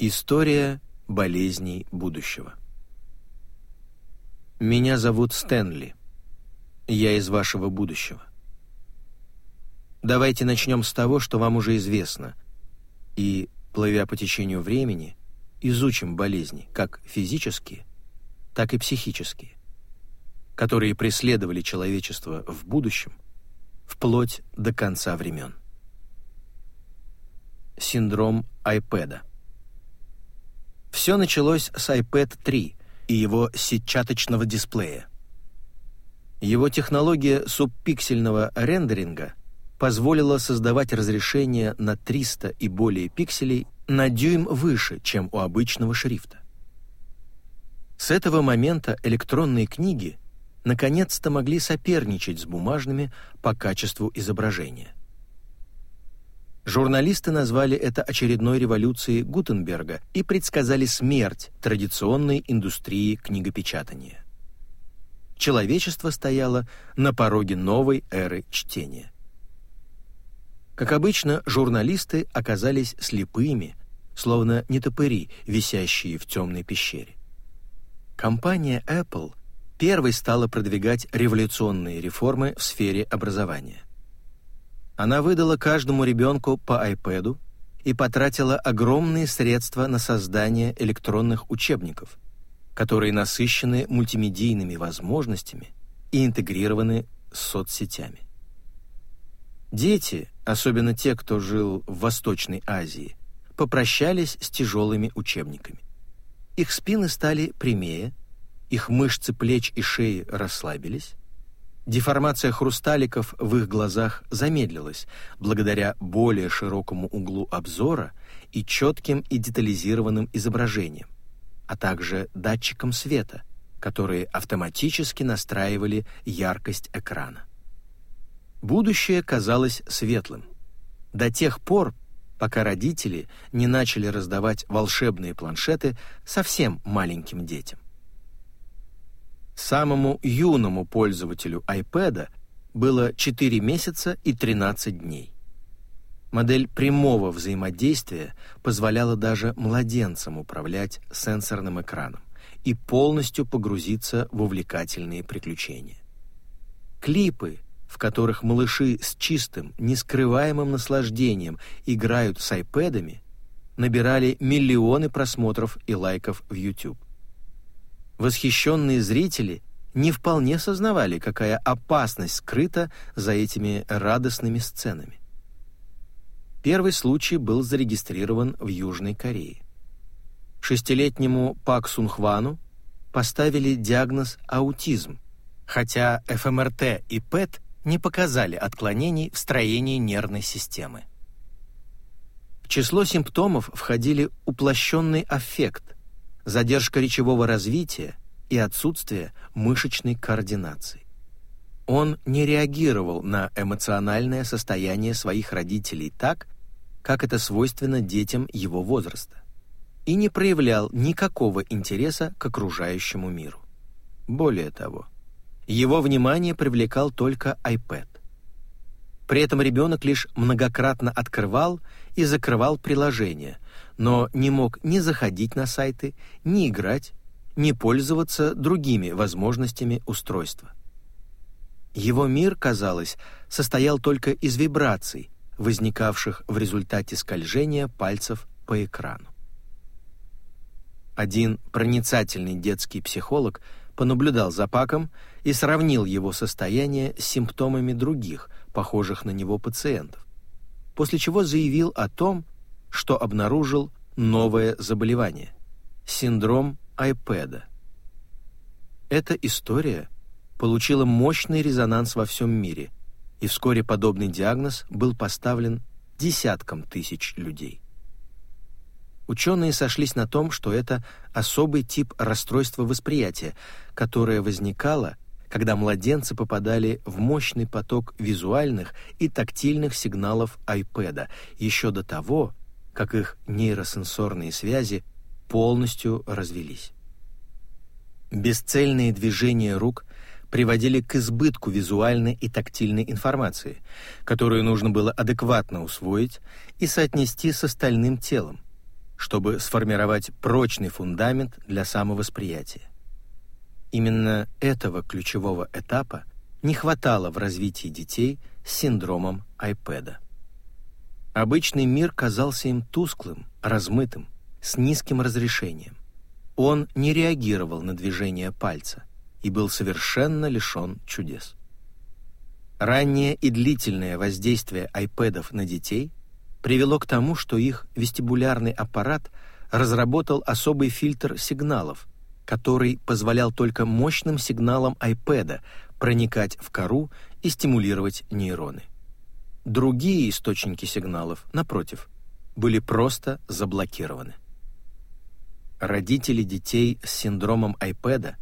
История болезней будущего. Меня зовут Стэнли. Я из вашего будущего. Давайте начнем с того, что вам уже известно, и, плывя по течению времени, изучим болезни, как физические, так и психические, которые преследовали человечество в будущем, вплоть до конца времен. Синдром iPad. Все началось с iPad 3 и его сетчаточного дисплея. Его технология субпиксельного рендеринга позволила создавать разрешение на 300 и более пикселей на дюйм выше, чем у обычного шрифта. С этого момента электронные книги наконец-то могли соперничать с бумажными по качеству изображения. Журналисты назвали это очередной революцией Гутенберга и предсказали смерть традиционной индустрии книгопечатания. Человечество стояло на пороге новой эры чтения. Как обычно, журналисты оказались слепыми, словно нетопыри, висящие в темной пещере. Компания Apple первой стала продвигать революционные реформы в сфере образования. Она выдала каждому ребенку по iPad и потратила огромные средства на создание электронных учебников, которые насыщены мультимедийными возможностями и интегрированы с соцсетями. Дети, особенно те, кто жил в Восточной Азии, попрощались с тяжелыми учебниками. Их спины стали прямее, их мышцы плеч и шеи расслабились, деформация хрусталиков в их глазах замедлилась благодаря более широкому углу обзора и четким и детализированным изображениям, а также датчикам света, которые автоматически настраивали яркость экрана. Будущее казалось светлым. До тех пор, пока родители не начали раздавать волшебные планшеты совсем маленьким детям. Самому юному пользователю iPad было 4 месяца и 13 дней. Модель прямого взаимодействия позволяла даже младенцам управлять сенсорным экраном и полностью погрузиться в увлекательные приключения. Клипы, в которых малыши с чистым, нескрываемым наслаждением играют с айпэдами, набирали миллионы просмотров и лайков в YouTube. Восхищенные зрители не вполне сознавали, какая опасность скрыта за этими радостными сценами. Первый случай был зарегистрирован в Южной Корее. Шестилетнему Пак Сунхвану поставили диагноз аутизм, хотя ФМРТ и ПЭТ не показали отклонений в строении нервной системы. В число симптомов входили уплощенный аффект, задержка речевого развития и отсутствие мышечной координации. Он не реагировал на эмоциональное состояние своих родителей так, как это свойственно детям его возраста, и не проявлял никакого интереса к окружающему миру. Более того, его внимание привлекал только iPad. При этом ребенок лишь многократно открывал и закрывал приложения, но не мог ни заходить на сайты, ни играть, ни пользоваться другими возможностями устройства. Его мир, казалось, состоял только из вибраций, возникавших в результате скольжения пальцев по экрану. Один проницательный детский психолог понаблюдал за Паком и сравнил его состояние с симптомами других, похожих на него пациентов, после чего заявил о том, что обнаружил новое заболевание – синдром Айпеда. Эта история получила мощный резонанс во всем мире, и вскоре подобный диагноз был поставлен десяткам тысяч людей. Ученые сошлись на том, что это особый тип расстройства восприятия, которое возникало когда младенцы попадали в мощный поток визуальных и тактильных сигналов iPad еще до того, как их нейросенсорные связи полностью развелись. Бесцельные движения рук приводили к избытку визуальной и тактильной информации, которую нужно было адекватно усвоить и соотнести с остальным телом, чтобы сформировать прочный фундамент для самовосприятия. Именно этого ключевого этапа не хватало в развитии детей с синдромом Айпеда. Обычный мир казался им тусклым, размытым, с низким разрешением. Он не реагировал на движение пальца и был совершенно лишен чудес. Раннее и длительное воздействие айпэдов на детей привело к тому, что их вестибулярный аппарат разработал особый фильтр сигналов, который позволял только мощным сигналам айпэда проникать в кору и стимулировать нейроны. Другие источники сигналов, напротив, были просто заблокированы. Родители детей с синдромом айпэда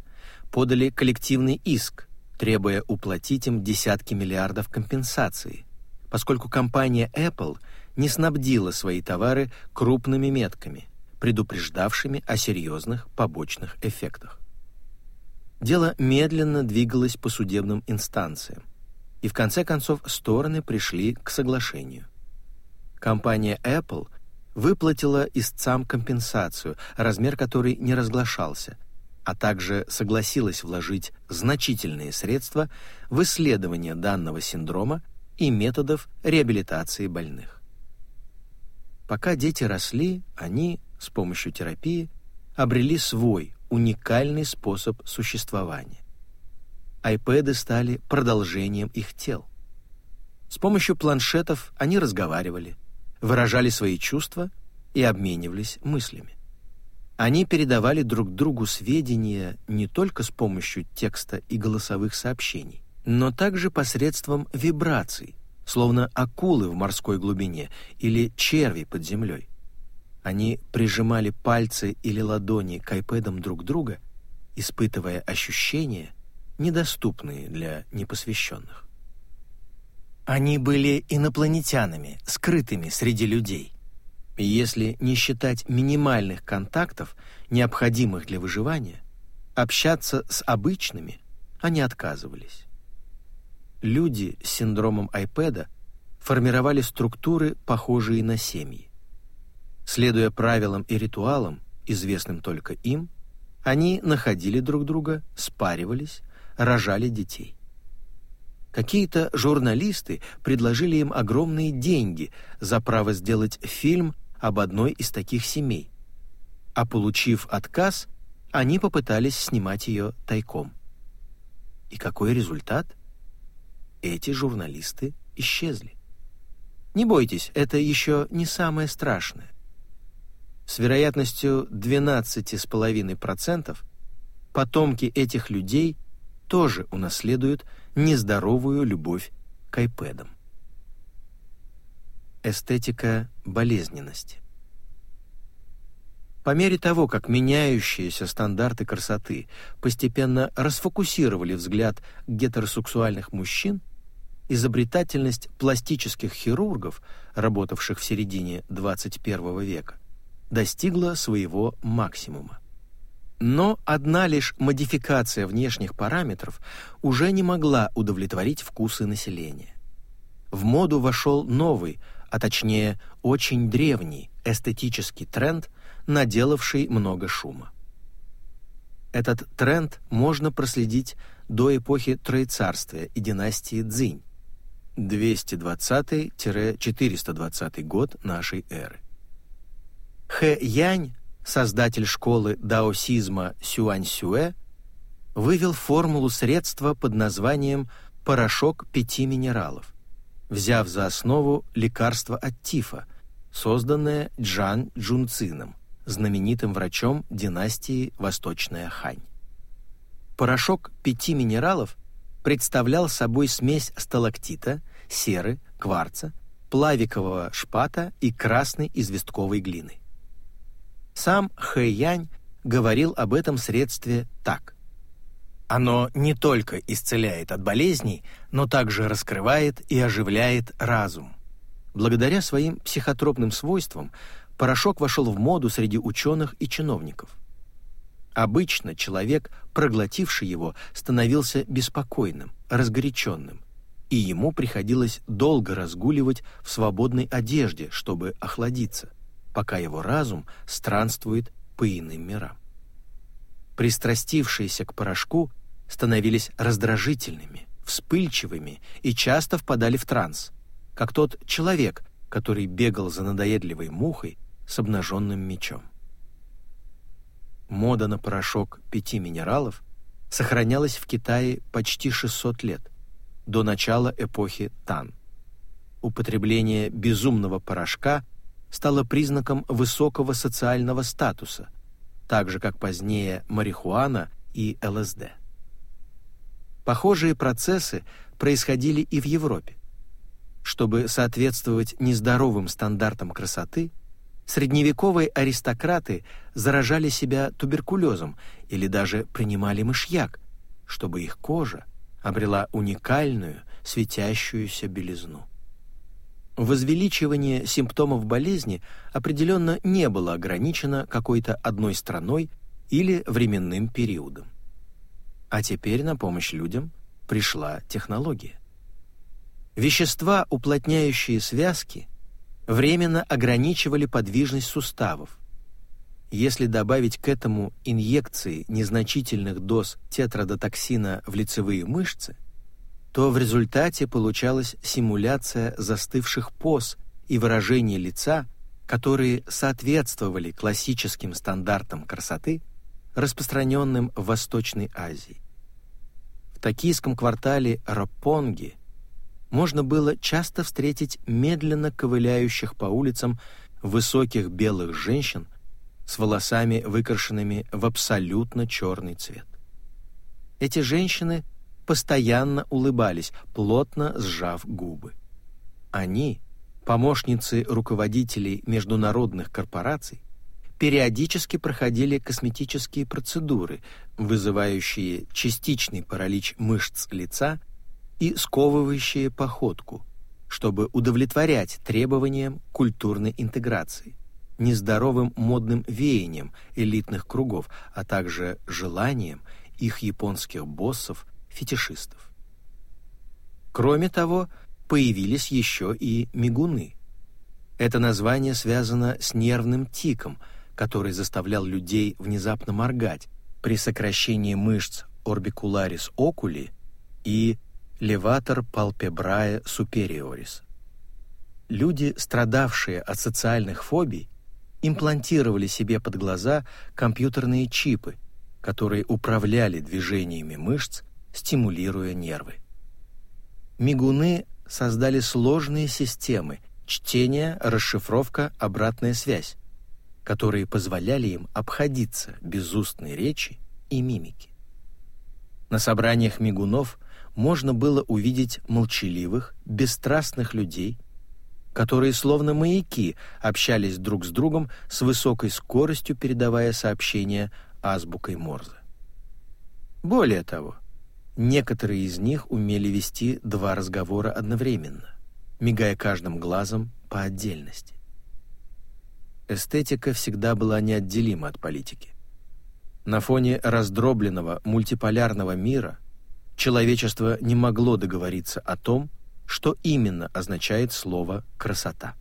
подали коллективный иск, требуя уплатить им десятки миллиардов компенсации, поскольку компания Apple не снабдила свои товары крупными метками, предупреждавшими о серьезных побочных эффектах. Дело медленно двигалось по судебным инстанциям, и в конце концов стороны пришли к соглашению. Компания Apple выплатила истцам компенсацию, размер которой не разглашался, а также согласилась вложить значительные средства в исследование данного синдрома и методов реабилитации больных. Пока дети росли, они с помощью терапии обрели свой уникальный способ существования. Айпэды стали продолжением их тел. С помощью планшетов они разговаривали, выражали свои чувства и обменивались мыслями. Они передавали друг другу сведения не только с помощью текста и голосовых сообщений, но также посредством вибраций, словно акулы в морской глубине или черви под землей. Они прижимали пальцы или ладони к айпэдам друг друга, испытывая ощущения, недоступные для непосвященных. Они были инопланетянами, скрытыми среди людей. И если не считать минимальных контактов, необходимых для выживания, общаться с обычными они отказывались. Люди с синдромом Айпеда формировали структуры, похожие на семьи. Следуя правилам и ритуалам, известным только им, они находили друг друга, спаривались, рожали детей. Какие-то журналисты предложили им огромные деньги за право сделать фильм об одной из таких семей. А получив отказ, они попытались снимать ее тайком. И какой результат? Эти журналисты исчезли. Не бойтесь, это еще не самое страшное. С вероятностью 12,5% потомки этих людей тоже унаследуют нездоровую любовь к айпэдам. Эстетика болезненности. По мере того, как меняющиеся стандарты красоты постепенно расфокусировали взгляд гетеросексуальных мужчин, изобретательность пластических хирургов, работавших в середине 21 века, достигла своего максимума. Но одна лишь модификация внешних параметров уже не могла удовлетворить вкусы населения. В моду вошел новый, а точнее очень древний эстетический тренд, наделавший много шума. Этот тренд можно проследить до эпохи Троецарствия и династии Цзинь, 220-420 год нашей эры. Хэ Янь создатель школы даосизма Сюаньсюэ, вывел формулу средства под названием «порошок пяти минералов», взяв за основу лекарство от тифа, созданное Джан Джунцином, знаменитым врачом династии Восточная Хань. Порошок пяти минералов представлял собой смесь сталактита, серы, кварца, плавикового шпата и красной известковой глины. Сам Хэйянь говорил об этом средстве так. Оно не только исцеляет от болезней, но также раскрывает и оживляет разум. Благодаря своим психотропным свойствам порошок вошел в моду среди ученых и чиновников. Обычно человек, проглотивший его, становился беспокойным, разгоряченным, и ему приходилось долго разгуливать в свободной одежде, чтобы охладиться – пока его разум странствует по иным мирам. Пристрастившиеся к порошку становились раздражительными, вспыльчивыми и часто впадали в транс, как тот человек, который бегал за надоедливой мухой с обнаженным мечом. Мода на порошок пяти минералов сохранялась в Китае почти 600 лет, до начала эпохи Тан. Употребление безумного порошка стало признаком высокого социального статуса, так же как позднее марихуана и ЛСД. Похожие процессы происходили и в Европе. Чтобы соответствовать нездоровым стандартам красоты, средневековые аристократы заражали себя туберкулезом или даже принимали мышьяк, чтобы их кожа обрела уникальную светящуюся белизну. Возвеличивание симптомов болезни определенно не было ограничено какой-то одной страной или временным периодом. А теперь на помощь людям пришла технология. Вещества, уплотняющие связки, временно ограничивали подвижность суставов. Если добавить к этому инъекции незначительных доз тетрадотоксина в лицевые мышцы, то в результате получалась симуляция застывших поз и выражений лица, которые соответствовали классическим стандартам красоты, распространенным в Восточной Азии. В токийском квартале Роппонги можно было часто встретить медленно ковыляющих по улицам высоких белых женщин с волосами, выкрашенными в абсолютно черный цвет. Эти женщины постоянно улыбались, плотно сжав губы. Они, помощницы руководителей международных корпораций, периодически проходили косметические процедуры, вызывающие частичный паралич мышц лица – и сковывающие походку, чтобы удовлетворять требованиям культурной интеграции, нездоровым модным веяниям элитных кругов, а также желаниям их японских боссов-фетишистов. Кроме того, появились еще и мигуны. Это название связано с нервным тиком, который заставлял людей внезапно моргать при сокращении мышц орбикуларис окули и леватор палпебрае супериорис. Люди, страдавшие от социальных фобий, имплантировали себе под глаза компьютерные чипы, которые управляли движениями мышц, стимулируя нервы. Мигуны создали сложные системы чтения, расшифровка, обратная связь, которые позволяли им обходиться без устной речи и мимики. На собраниях мигунов можно было увидеть молчаливых, бесстрастных людей, которые словно маяки общались друг с другом с высокой скоростью, передавая сообщения азбукой Морзе. Более того, некоторые из них умели вести два разговора одновременно, мигая каждым глазом по отдельности. Эстетика всегда была неотделима от политики. На фоне раздробленного мультиполярного мира человечество не могло договориться о том, что именно означает слово «красота».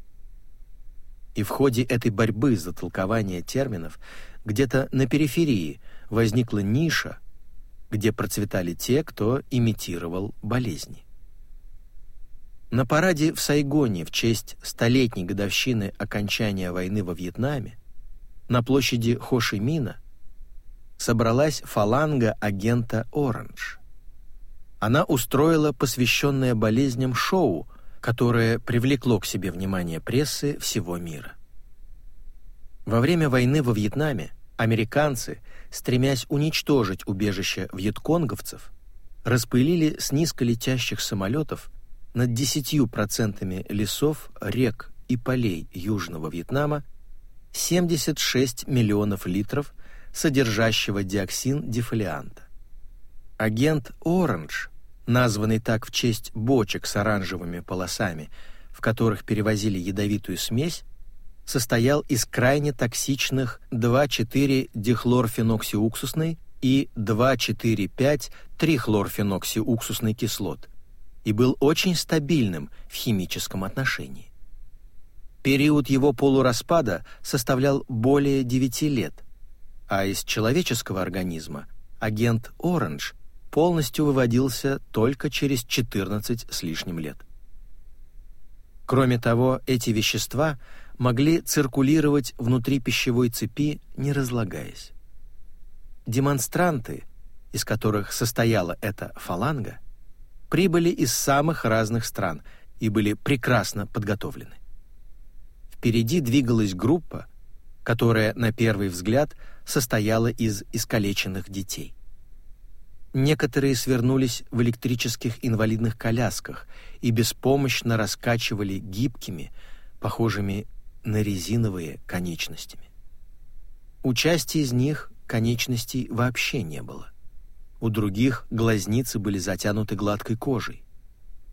И в ходе этой борьбы за толкование терминов где-то на периферии возникла ниша, где процветали те, кто имитировал болезни. На параде в Сайгоне в честь столетней годовщины окончания войны во Вьетнаме на площади Хошимина собралась фаланга агента «Оранж», она устроила посвященное болезням шоу, которое привлекло к себе внимание прессы всего мира. Во время войны во Вьетнаме американцы, стремясь уничтожить убежище вьетконговцев, распылили с низколетящих самолетов над 10% лесов, рек и полей Южного Вьетнама 76 миллионов литров содержащего диоксин дифолианта. Агент Оранж названный так в честь бочек с оранжевыми полосами, в которых перевозили ядовитую смесь, состоял из крайне токсичных 2,4-дихлорфеноксиуксусной и 2,4,5-трихлорфеноксиуксусной кислот и был очень стабильным в химическом отношении. Период его полураспада составлял более 9 лет, а из человеческого организма агент Оранж полностью выводился только через 14 с лишним лет. Кроме того, эти вещества могли циркулировать внутри пищевой цепи, не разлагаясь. Демонстранты, из которых состояла эта фаланга, прибыли из самых разных стран и были прекрасно подготовлены. Впереди двигалась группа, которая на первый взгляд состояла из искалеченных детей. Некоторые свернулись в электрических инвалидных колясках и беспомощно раскачивали гибкими, похожими на резиновые конечностями. У части из них конечностей вообще не было. У других глазницы были затянуты гладкой кожей.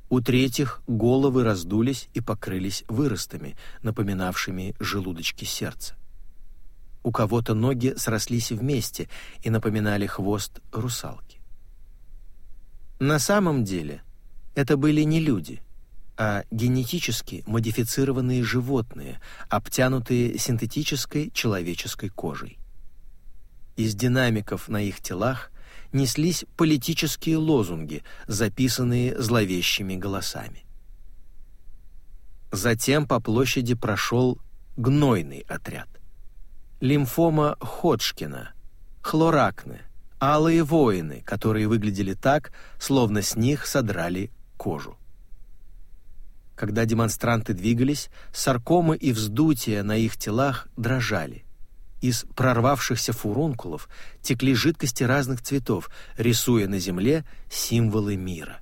У третьих головы раздулись и покрылись выростами, напоминавшими желудочки сердца. У кого-то ноги срослись вместе и напоминали хвост русалки. На самом деле это были не люди, а генетически модифицированные животные, обтянутые синтетической человеческой кожей. Из динамиков на их телах неслись политические лозунги, записанные зловещими голосами. Затем по площади прошел гнойный отряд. Лимфома Ходжкина, хлоракны, алые воины, которые выглядели так, словно с них содрали кожу. Когда демонстранты двигались, саркомы и вздутия на их телах дрожали. Из прорвавшихся фурункулов текли жидкости разных цветов, рисуя на земле символы мира.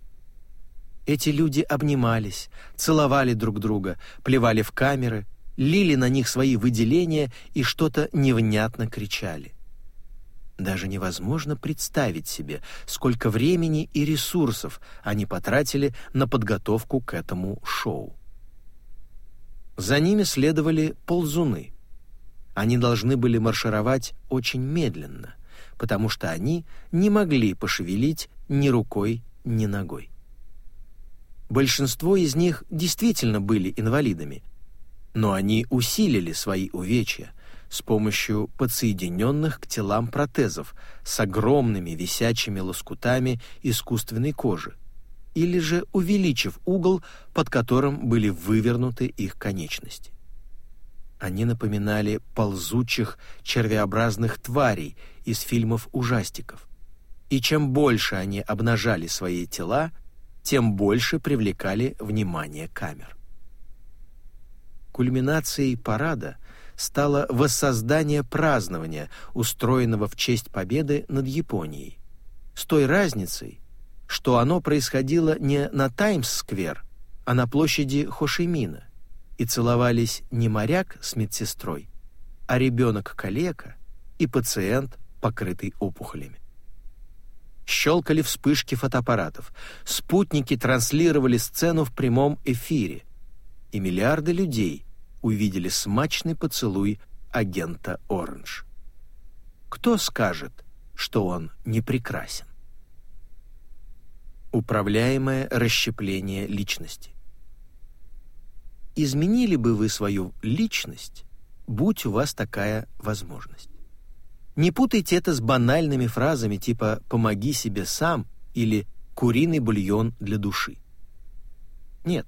Эти люди обнимались, целовали друг друга, плевали в камеры, лили на них свои выделения и что-то невнятно кричали. Даже невозможно представить себе, сколько времени и ресурсов они потратили на подготовку к этому шоу. За ними следовали ползуны — они должны были маршировать очень медленно, потому что они не могли пошевелить ни рукой, ни ногой. Большинство из них действительно были инвалидами, но они усилили свои увечья с помощью подсоединенных к телам протезов с огромными висячими лоскутами искусственной кожи, или же увеличив угол, под которым были вывернуты их конечности. Они напоминали ползучих червеобразных тварей из фильмов ужастиков. И чем больше они обнажали свои тела, тем больше привлекали внимание камер. Кульминацией парада стало воссоздание празднования, устроенного в честь победы над Японией, с той разницей, что оно происходило не на Таймс-сквер, а на площади Хошимина и целовались не моряк с медсестрой, а ребенок-калека и пациент, покрытый опухолями. Щелкали вспышки фотоаппаратов, спутники транслировали сцену в прямом эфире, и миллиарды людей увидели смачный поцелуй агента Оранж. Кто скажет, что он не прекрасен? Управляемое расщепление личности изменили бы вы свою личность, будь у вас такая возможность. Не путайте это с банальными фразами типа «помоги себе сам» или «куриный бульон для души». Нет.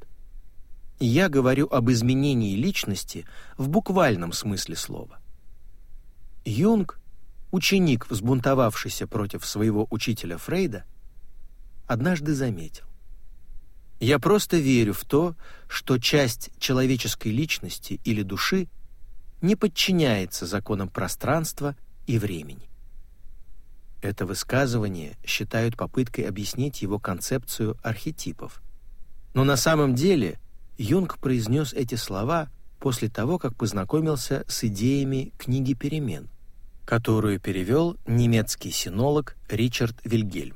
Я говорю об изменении личности в буквальном смысле слова. Юнг, ученик, взбунтовавшийся против своего учителя Фрейда, однажды заметил. Я просто верю в то, что часть человеческой личности или души не подчиняется законам пространства и времени. Это высказывание считают попыткой объяснить его концепцию архетипов. Но на самом деле Юнг произнес эти слова после того, как познакомился с идеями книги перемен, которую перевел немецкий синолог Ричард Вильгельм.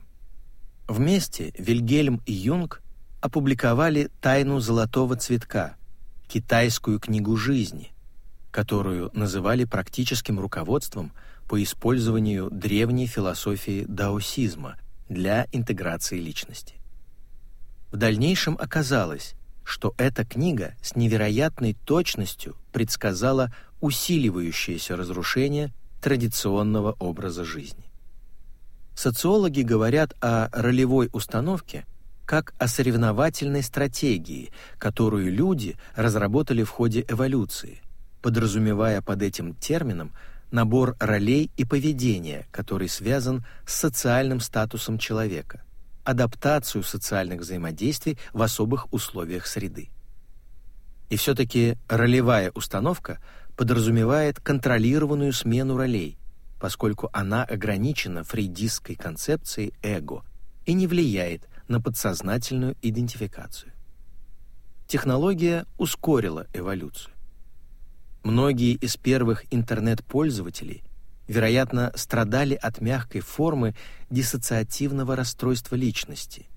Вместе Вильгельм и Юнг опубликовали «Тайну золотого цветка», китайскую книгу жизни, которую называли практическим руководством по использованию древней философии даосизма для интеграции личности. В дальнейшем оказалось, что эта книга с невероятной точностью предсказала усиливающееся разрушение традиционного образа жизни. Социологи говорят о ролевой установке как о соревновательной стратегии, которую люди разработали в ходе эволюции, подразумевая под этим термином набор ролей и поведения, который связан с социальным статусом человека, адаптацию социальных взаимодействий в особых условиях среды. И все-таки ролевая установка подразумевает контролированную смену ролей, поскольку она ограничена фрейдистской концепцией эго и не влияет на подсознательную идентификацию. Технология ускорила эволюцию. Многие из первых интернет-пользователей, вероятно, страдали от мягкой формы диссоциативного расстройства личности,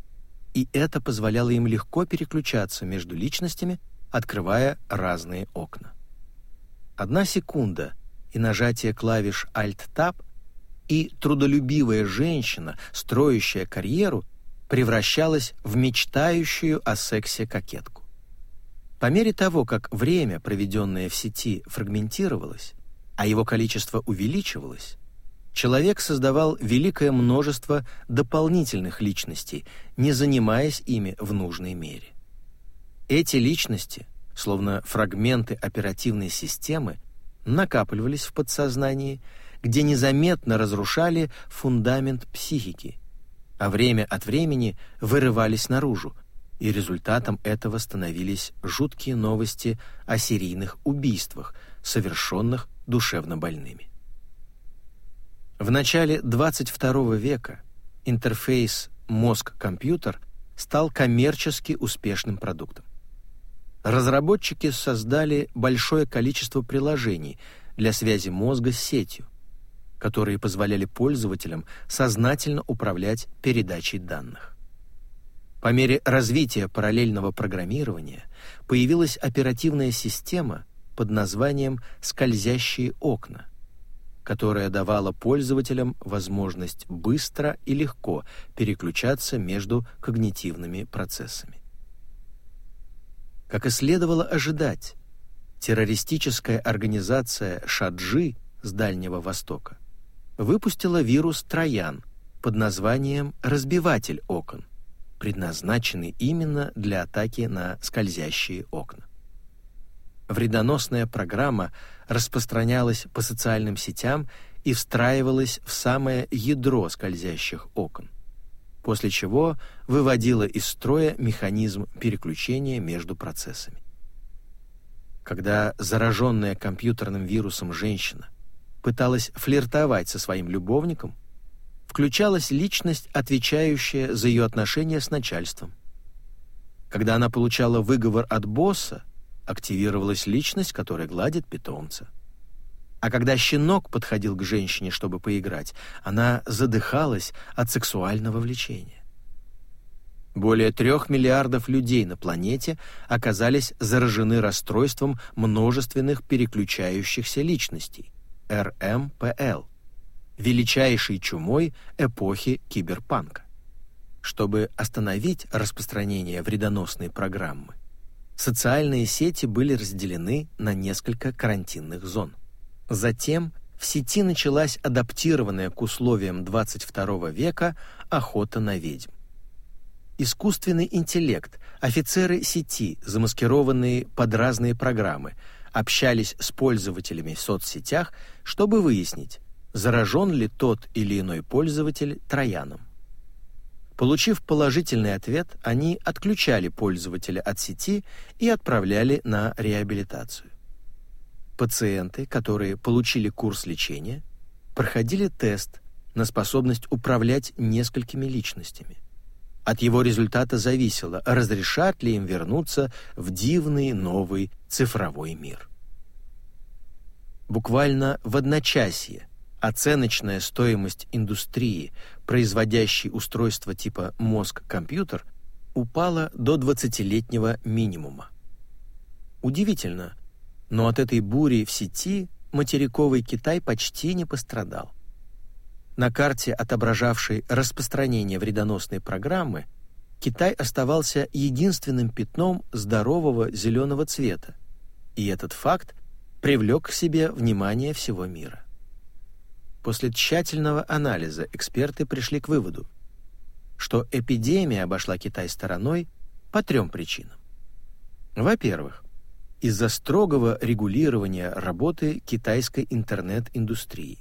и это позволяло им легко переключаться между личностями, открывая разные окна. Одна секунда и нажатие клавиш Alt-Tab и трудолюбивая женщина, строящая карьеру, превращалась в мечтающую о сексе кокетку. По мере того, как время, проведенное в сети, фрагментировалось, а его количество увеличивалось, человек создавал великое множество дополнительных личностей, не занимаясь ими в нужной мере. Эти личности, словно фрагменты оперативной системы, накапливались в подсознании, где незаметно разрушали фундамент психики – а время от времени вырывались наружу, и результатом этого становились жуткие новости о серийных убийствах, совершенных душевно больными. В начале 22 века интерфейс мозг-компьютер стал коммерчески успешным продуктом. Разработчики создали большое количество приложений для связи мозга с сетью, которые позволяли пользователям сознательно управлять передачей данных. По мере развития параллельного программирования появилась оперативная система под названием «скользящие окна», которая давала пользователям возможность быстро и легко переключаться между когнитивными процессами. Как и следовало ожидать, террористическая организация Шаджи с Дальнего Востока выпустила вирус Троян под названием «разбиватель окон», предназначенный именно для атаки на скользящие окна. Вредоносная программа распространялась по социальным сетям и встраивалась в самое ядро скользящих окон, после чего выводила из строя механизм переключения между процессами. Когда зараженная компьютерным вирусом женщина пыталась флиртовать со своим любовником, включалась личность, отвечающая за ее отношения с начальством. Когда она получала выговор от босса, активировалась личность, которая гладит питомца. А когда щенок подходил к женщине, чтобы поиграть, она задыхалась от сексуального влечения. Более трех миллиардов людей на планете оказались заражены расстройством множественных переключающихся личностей, РМПЛ, величайшей чумой эпохи киберпанка. Чтобы остановить распространение вредоносной программы, социальные сети были разделены на несколько карантинных зон. Затем в сети началась адаптированная к условиям 22 века охота на ведьм. Искусственный интеллект, офицеры сети, замаскированные под разные программы – общались с пользователями в соцсетях, чтобы выяснить, заражен ли тот или иной пользователь трояном. Получив положительный ответ, они отключали пользователя от сети и отправляли на реабилитацию. Пациенты, которые получили курс лечения, проходили тест на способность управлять несколькими личностями. От его результата зависело, разрешат ли им вернуться в дивный новый цифровой мир. Буквально в одночасье оценочная стоимость индустрии, производящей устройства типа мозг-компьютер, упала до 20-летнего минимума. Удивительно, но от этой бури в сети материковый Китай почти не пострадал. На карте, отображавшей распространение вредоносной программы, Китай оставался единственным пятном здорового зеленого цвета, и этот факт привлек к себе внимание всего мира. После тщательного анализа эксперты пришли к выводу, что эпидемия обошла Китай стороной по трем причинам. Во-первых, из-за строгого регулирования работы китайской интернет-индустрии.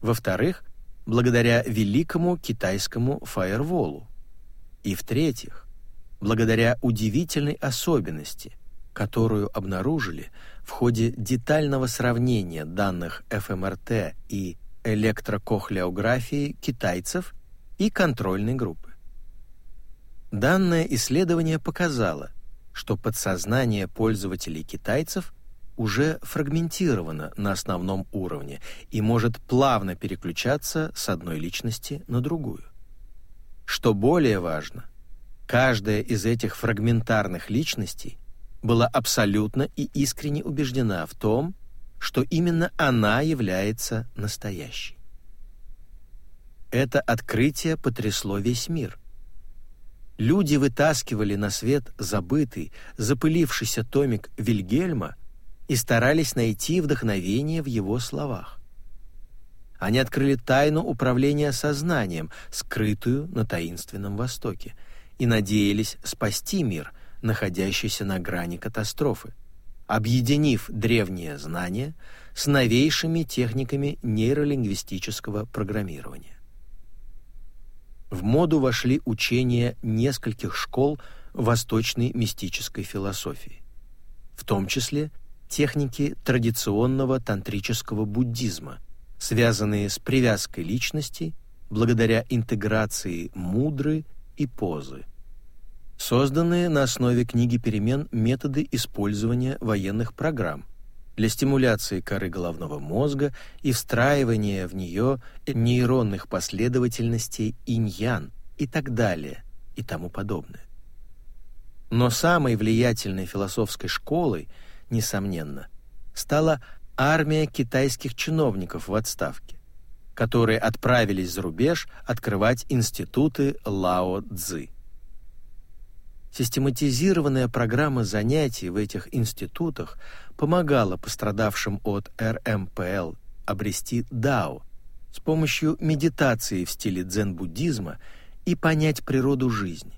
Во-вторых, благодаря великому китайскому фаерволу. И в-третьих, благодаря удивительной особенности, которую обнаружили в ходе детального сравнения данных ФМРТ и электрокохлеографии китайцев и контрольной группы. Данное исследование показало, что подсознание пользователей китайцев уже фрагментировано на основном уровне и может плавно переключаться с одной личности на другую. Что более важно, каждая из этих фрагментарных личностей была абсолютно и искренне убеждена в том, что именно она является настоящей. Это открытие потрясло весь мир. Люди вытаскивали на свет забытый, запылившийся томик Вильгельма и старались найти вдохновение в его словах. Они открыли тайну управления сознанием, скрытую на таинственном Востоке, и надеялись спасти мир, находящийся на грани катастрофы, объединив древние знания с новейшими техниками нейролингвистического программирования. В моду вошли учения нескольких школ восточной мистической философии, в том числе техники традиционного тантрического буддизма, связанные с привязкой личности благодаря интеграции мудры и позы, созданные на основе книги перемен методы использования военных программ – для стимуляции коры головного мозга и встраивания в нее нейронных последовательностей инь-ян и так далее и тому подобное. Но самой влиятельной философской школой, несомненно, стала армия китайских чиновников в отставке, которые отправились за рубеж открывать институты Лао Цзы. Систематизированная программа занятий в этих институтах помогала пострадавшим от РМПЛ обрести дао с помощью медитации в стиле дзен-буддизма и понять природу жизни,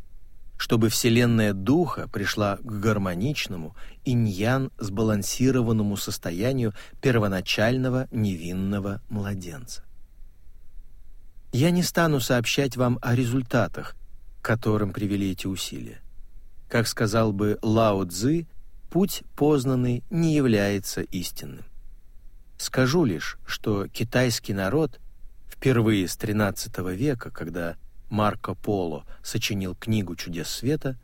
чтобы вселенная духа пришла к гармоничному иньян сбалансированному состоянию первоначального невинного младенца. Я не стану сообщать вам о результатах, к которым привели эти усилия. Как сказал бы Лао Цзы, путь познанный не является истинным. Скажу лишь, что китайский народ впервые с XIII века, когда Марко Поло сочинил книгу «Чудес света»,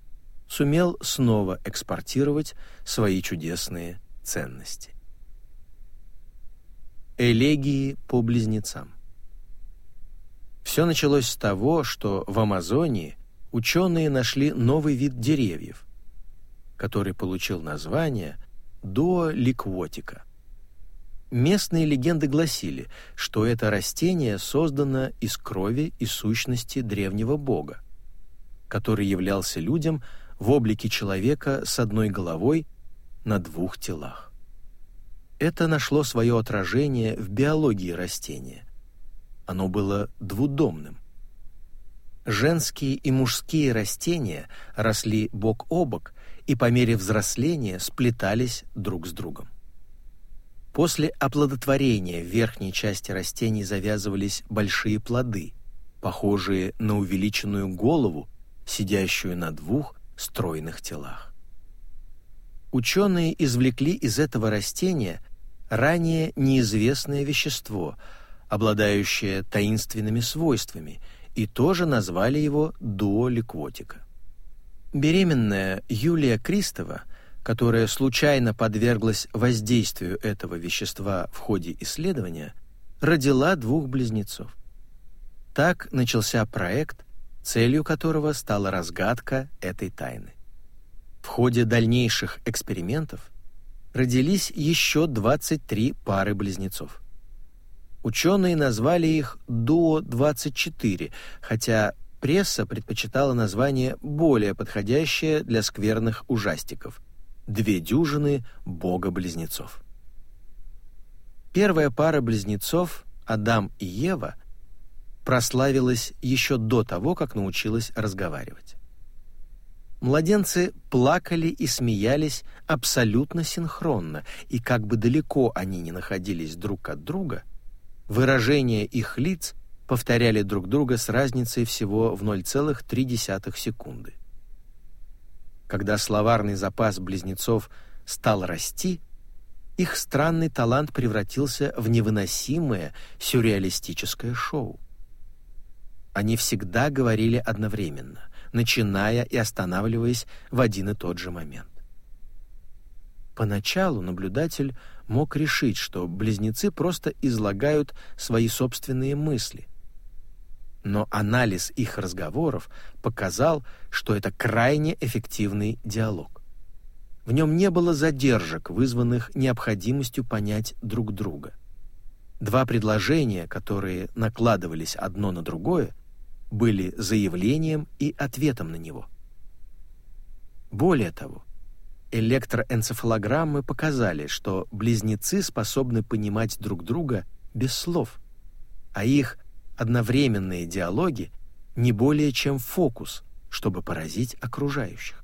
сумел снова экспортировать свои чудесные ценности. Элегии по близнецам Все началось с того, что в Амазонии ученые нашли новый вид деревьев, который получил название дуоликвотика. Местные легенды гласили, что это растение создано из крови и сущности древнего бога, который являлся людям в облике человека с одной головой на двух телах. Это нашло свое отражение в биологии растения. Оно было двудомным. Женские и мужские растения росли бок о бок и по мере взросления сплетались друг с другом. После оплодотворения в верхней части растений завязывались большие плоды, похожие на увеличенную голову, сидящую на двух стройных телах. Ученые извлекли из этого растения ранее неизвестное вещество, обладающее таинственными свойствами – и тоже назвали его дуоликвотика. Беременная Юлия Кристова, которая случайно подверглась воздействию этого вещества в ходе исследования, родила двух близнецов. Так начался проект, целью которого стала разгадка этой тайны. В ходе дальнейших экспериментов родились еще 23 пары близнецов. Ученые назвали их «Дуо-24», хотя пресса предпочитала название более подходящее для скверных ужастиков «Две дюжины бога-близнецов». Первая пара близнецов, Адам и Ева, прославилась еще до того, как научилась разговаривать. Младенцы плакали и смеялись абсолютно синхронно, и как бы далеко они ни находились друг от друга, выражения их лиц повторяли друг друга с разницей всего в 0,3 секунды. Когда словарный запас близнецов стал расти, их странный талант превратился в невыносимое сюрреалистическое шоу. Они всегда говорили одновременно, начиная и останавливаясь в один и тот же момент. Поначалу наблюдатель мог решить, что близнецы просто излагают свои собственные мысли. Но анализ их разговоров показал, что это крайне эффективный диалог. В нем не было задержек, вызванных необходимостью понять друг друга. Два предложения, которые накладывались одно на другое, были заявлением и ответом на него. Более того, электроэнцефалограммы показали, что близнецы способны понимать друг друга без слов, а их одновременные диалоги не более чем фокус, чтобы поразить окружающих.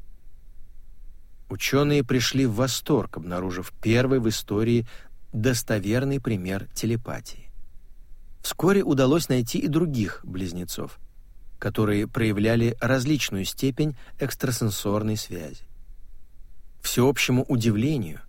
Ученые пришли в восторг, обнаружив первый в истории достоверный пример телепатии. Вскоре удалось найти и других близнецов, которые проявляли различную степень экстрасенсорной связи. Всеобщему удивлению,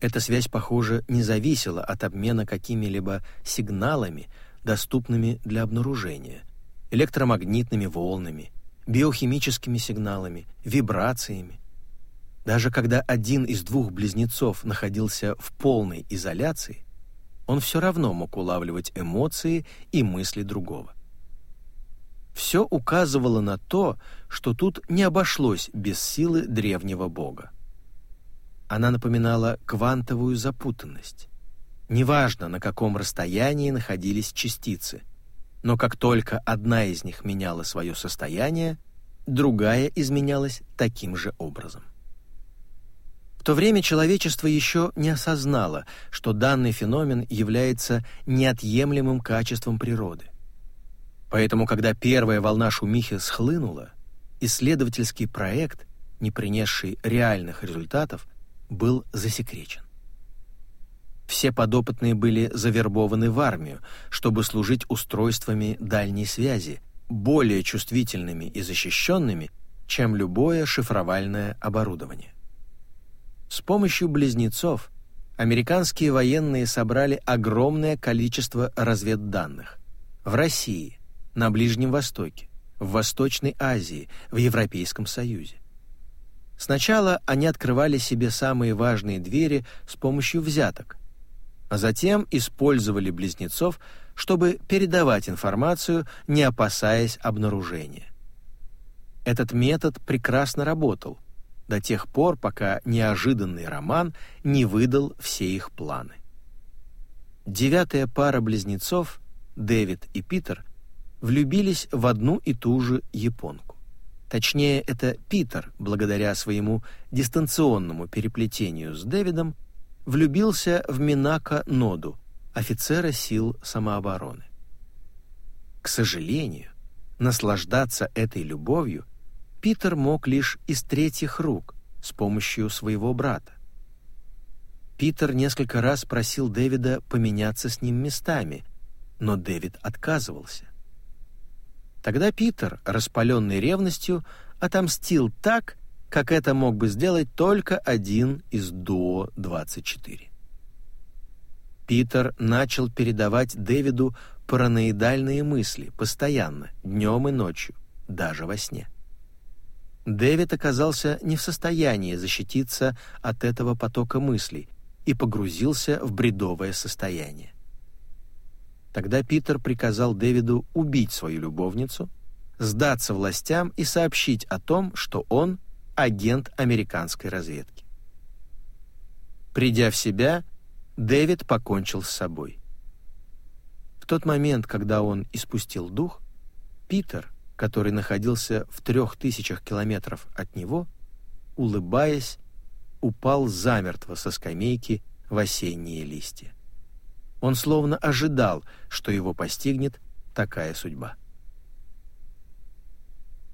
эта связь, похоже, не зависела от обмена какими-либо сигналами, доступными для обнаружения, электромагнитными волнами, биохимическими сигналами, вибрациями, даже когда один из двух близнецов находился в полной изоляции, он все равно мог улавливать эмоции и мысли другого. Все указывало на то, что тут не обошлось без силы древнего бога. Она напоминала квантовую запутанность. Неважно, на каком расстоянии находились частицы, но как только одна из них меняла свое состояние, другая изменялась таким же образом. В то время человечество еще не осознало, что данный феномен является неотъемлемым качеством природы. Поэтому, когда первая волна шумихи схлынула, исследовательский проект, не принесший реальных результатов, был засекречен. Все подопытные были завербованы в армию, чтобы служить устройствами дальней связи, более чувствительными и защищенными, чем любое шифровальное оборудование. С помощью близнецов американские военные собрали огромное количество разведданных в России, на Ближнем Востоке, в Восточной Азии, в Европейском Союзе. Сначала они открывали себе самые важные двери с помощью взяток, а затем использовали близнецов, чтобы передавать информацию, не опасаясь обнаружения. Этот метод прекрасно работал – до тех пор, пока неожиданный роман не выдал все их планы. Девятая пара близнецов, Дэвид и Питер, влюбились в одну и ту же японку. Точнее, это Питер, благодаря своему дистанционному переплетению с Дэвидом, влюбился в Минака Ноду, офицера сил самообороны. К сожалению, наслаждаться этой любовью Питер мог лишь из третьих рук, с помощью своего брата. Питер несколько раз просил Дэвида поменяться с ним местами, но Дэвид отказывался. Тогда Питер, распаленный ревностью, отомстил так, как это мог бы сделать только один из Дуо-24. Питер начал передавать Дэвиду параноидальные мысли постоянно, днем и ночью, даже во сне. Дэвид оказался не в состоянии защититься от этого потока мыслей и погрузился в бредовое состояние. Тогда Питер приказал Дэвиду убить свою любовницу, сдаться властям и сообщить о том, что он агент американской разведки. Придя в себя, Дэвид покончил с собой. В тот момент, когда он испустил дух, Питер, который находился в трех тысячах километров от него, улыбаясь, упал замертво со скамейки в осенние листья. Он словно ожидал, что его постигнет такая судьба.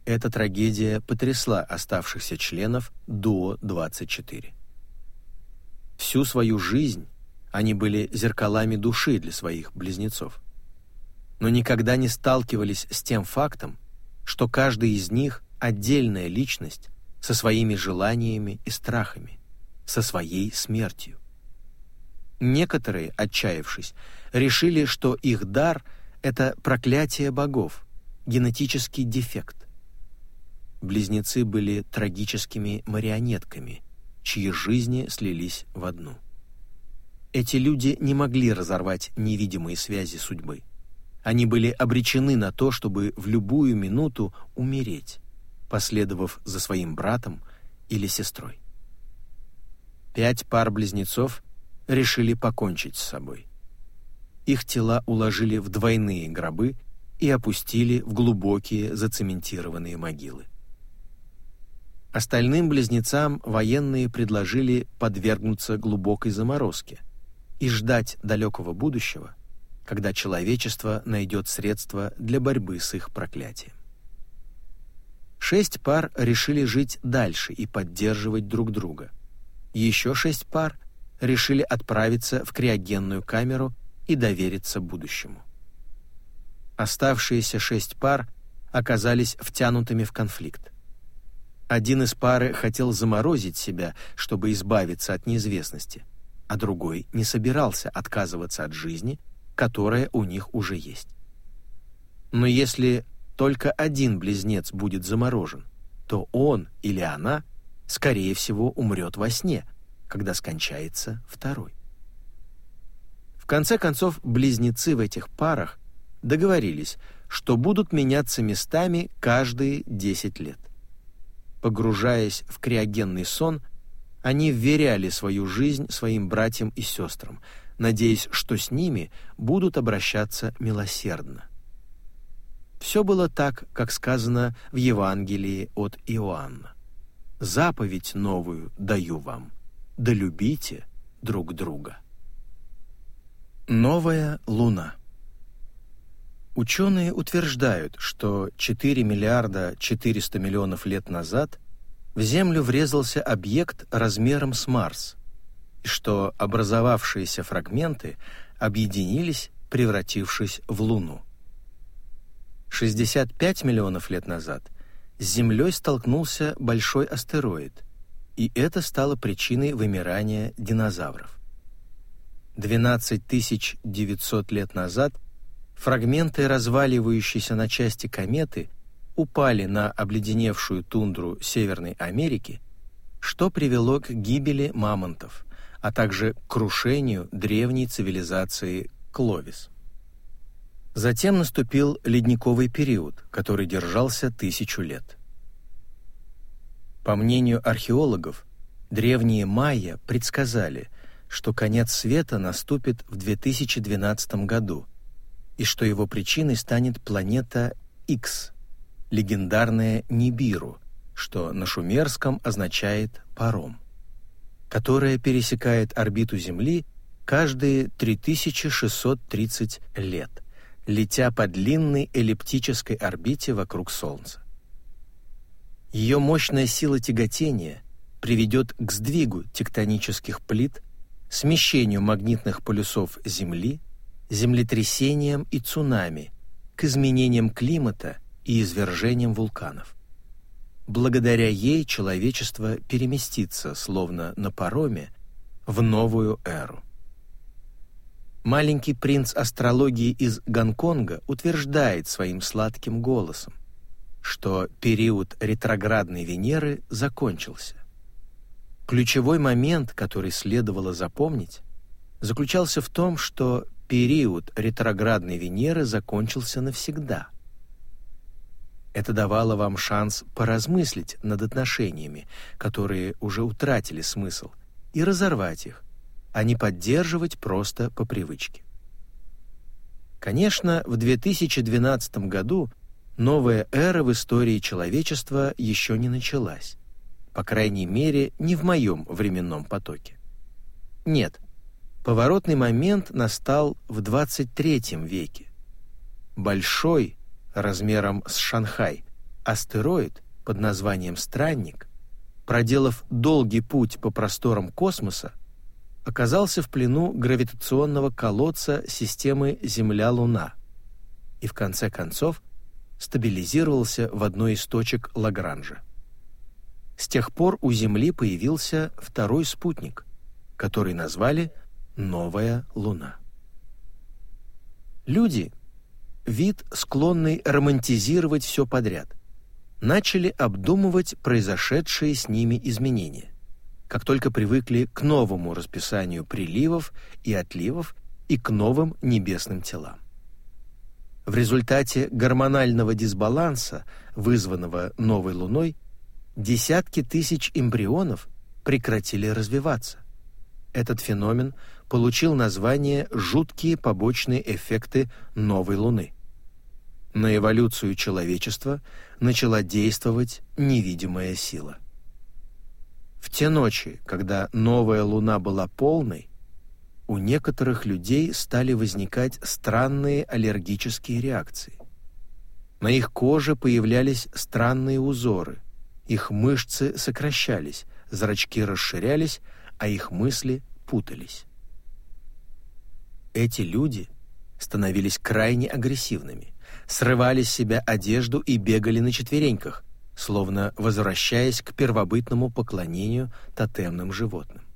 Эта трагедия потрясла оставшихся членов ДУО-24. Всю свою жизнь они были зеркалами души для своих близнецов. Но никогда не сталкивались с тем фактом, что каждый из них — отдельная личность со своими желаниями и страхами, со своей смертью. Некоторые, отчаявшись, решили, что их дар — это проклятие богов, генетический дефект. Близнецы были трагическими марионетками, чьи жизни слились в одну. Эти люди не могли разорвать невидимые связи судьбы. Они были обречены на то, чтобы в любую минуту умереть, последовав за своим братом или сестрой. Пять пар близнецов решили покончить с собой. Их тела уложили в двойные гробы и опустили в глубокие зацементированные могилы. Остальным близнецам военные предложили подвергнуться глубокой заморозке и ждать далекого будущего, когда человечество найдет средства для борьбы с их проклятием. Шесть пар решили жить дальше и поддерживать друг друга. Еще шесть пар решили отправиться в криогенную камеру и довериться будущему. Оставшиеся шесть пар оказались втянутыми в конфликт. Один из пары хотел заморозить себя, чтобы избавиться от неизвестности, а другой не собирался отказываться от жизни, которая у них уже есть. Но если только один близнец будет заморожен, то он или она, скорее всего, умрет во сне – когда скончается второй. В конце концов, близнецы в этих парах договорились, что будут меняться местами каждые 10 лет. Погружаясь в криогенный сон, они вверяли свою жизнь своим братьям и сестрам, надеясь, что с ними будут обращаться милосердно. Все было так, как сказано в Евангелии от Иоанна. «Заповедь новую даю вам, да любите друг друга. Новая Луна Ученые утверждают, что 4 миллиарда 400 миллионов лет назад в Землю врезался объект размером с Марс, и что образовавшиеся фрагменты объединились, превратившись в Луну. 65 миллионов лет назад с Землей столкнулся большой астероид – и это стало причиной вымирания динозавров. 12 900 лет назад фрагменты разваливающейся на части кометы упали на обледеневшую тундру Северной Америки, что привело к гибели мамонтов, а также к крушению древней цивилизации Кловис. Затем наступил ледниковый период, который держался тысячу лет. По мнению археологов, древние майя предсказали, что конец света наступит в 2012 году и что его причиной станет планета X, легендарная Нибиру, что на шумерском означает «паром», которая пересекает орбиту Земли каждые 3630 лет, летя по длинной эллиптической орбите вокруг Солнца. Ее мощная сила тяготения приведет к сдвигу тектонических плит, смещению магнитных полюсов Земли, землетрясениям и цунами, к изменениям климата и извержениям вулканов. Благодаря ей человечество переместится, словно на пароме, в новую эру. Маленький принц астрологии из Гонконга утверждает своим сладким голосом – что период ретроградной Венеры закончился. Ключевой момент, который следовало запомнить, заключался в том, что период ретроградной Венеры закончился навсегда. Это давало вам шанс поразмыслить над отношениями, которые уже утратили смысл, и разорвать их, а не поддерживать просто по привычке. Конечно, в 2012 году новая эра в истории человечества еще не началась. По крайней мере, не в моем временном потоке. Нет, поворотный момент настал в 23 веке. Большой, размером с Шанхай, астероид под названием «Странник», проделав долгий путь по просторам космоса, оказался в плену гравитационного колодца системы Земля-Луна и в конце концов стабилизировался в одной из точек Лагранжа. С тех пор у Земли появился второй спутник, который назвали «Новая Луна». Люди, вид, склонный романтизировать все подряд, начали обдумывать произошедшие с ними изменения, как только привыкли к новому расписанию приливов и отливов и к новым небесным телам. В результате гормонального дисбаланса, вызванного новой Луной, десятки тысяч эмбрионов прекратили развиваться. Этот феномен получил название «жуткие побочные эффекты новой Луны». На эволюцию человечества начала действовать невидимая сила. В те ночи, когда новая Луна была полной, у некоторых людей стали возникать странные аллергические реакции. На их коже появлялись странные узоры, их мышцы сокращались, зрачки расширялись, а их мысли путались. Эти люди становились крайне агрессивными, срывали с себя одежду и бегали на четвереньках, словно возвращаясь к первобытному поклонению тотемным животным.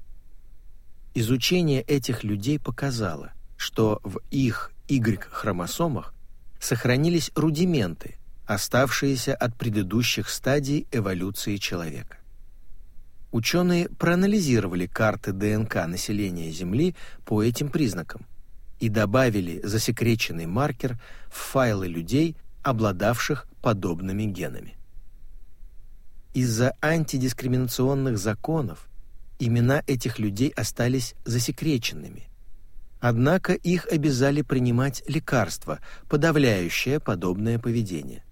Изучение этих людей показало, что в их Y-хромосомах сохранились рудименты, оставшиеся от предыдущих стадий эволюции человека. Ученые проанализировали карты ДНК населения Земли по этим признакам и добавили засекреченный маркер в файлы людей, обладавших подобными генами. Из-за антидискриминационных законов имена этих людей остались засекреченными. Однако их обязали принимать лекарства, подавляющие подобное поведение,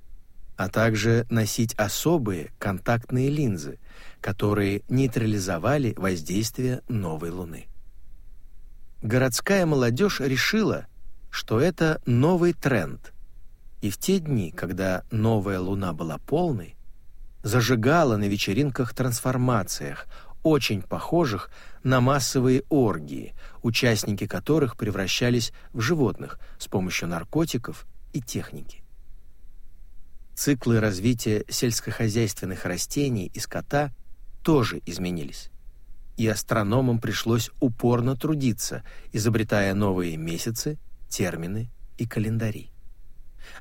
а также носить особые контактные линзы, которые нейтрализовали воздействие новой Луны. Городская молодежь решила, что это новый тренд, и в те дни, когда новая Луна была полной, зажигала на вечеринках-трансформациях, очень похожих на массовые оргии, участники которых превращались в животных с помощью наркотиков и техники. Циклы развития сельскохозяйственных растений и скота тоже изменились. И астрономам пришлось упорно трудиться, изобретая новые месяцы, термины и календари.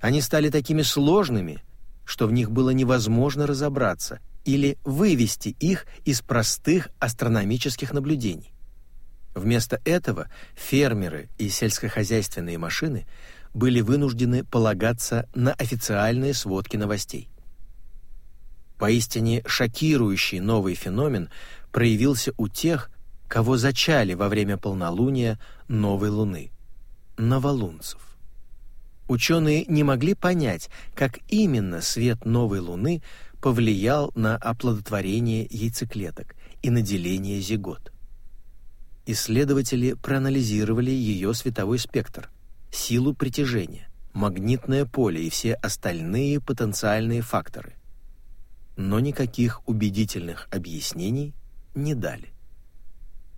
Они стали такими сложными, что в них было невозможно разобраться или вывести их из простых астрономических наблюдений. Вместо этого фермеры и сельскохозяйственные машины были вынуждены полагаться на официальные сводки новостей. Поистине шокирующий новый феномен проявился у тех, кого зачали во время полнолуния новой луны — новолунцев. Ученые не могли понять, как именно свет новой луны повлиял на оплодотворение яйцеклеток и на деление зигот. Исследователи проанализировали ее световой спектр, силу притяжения, магнитное поле и все остальные потенциальные факторы. Но никаких убедительных объяснений не дали.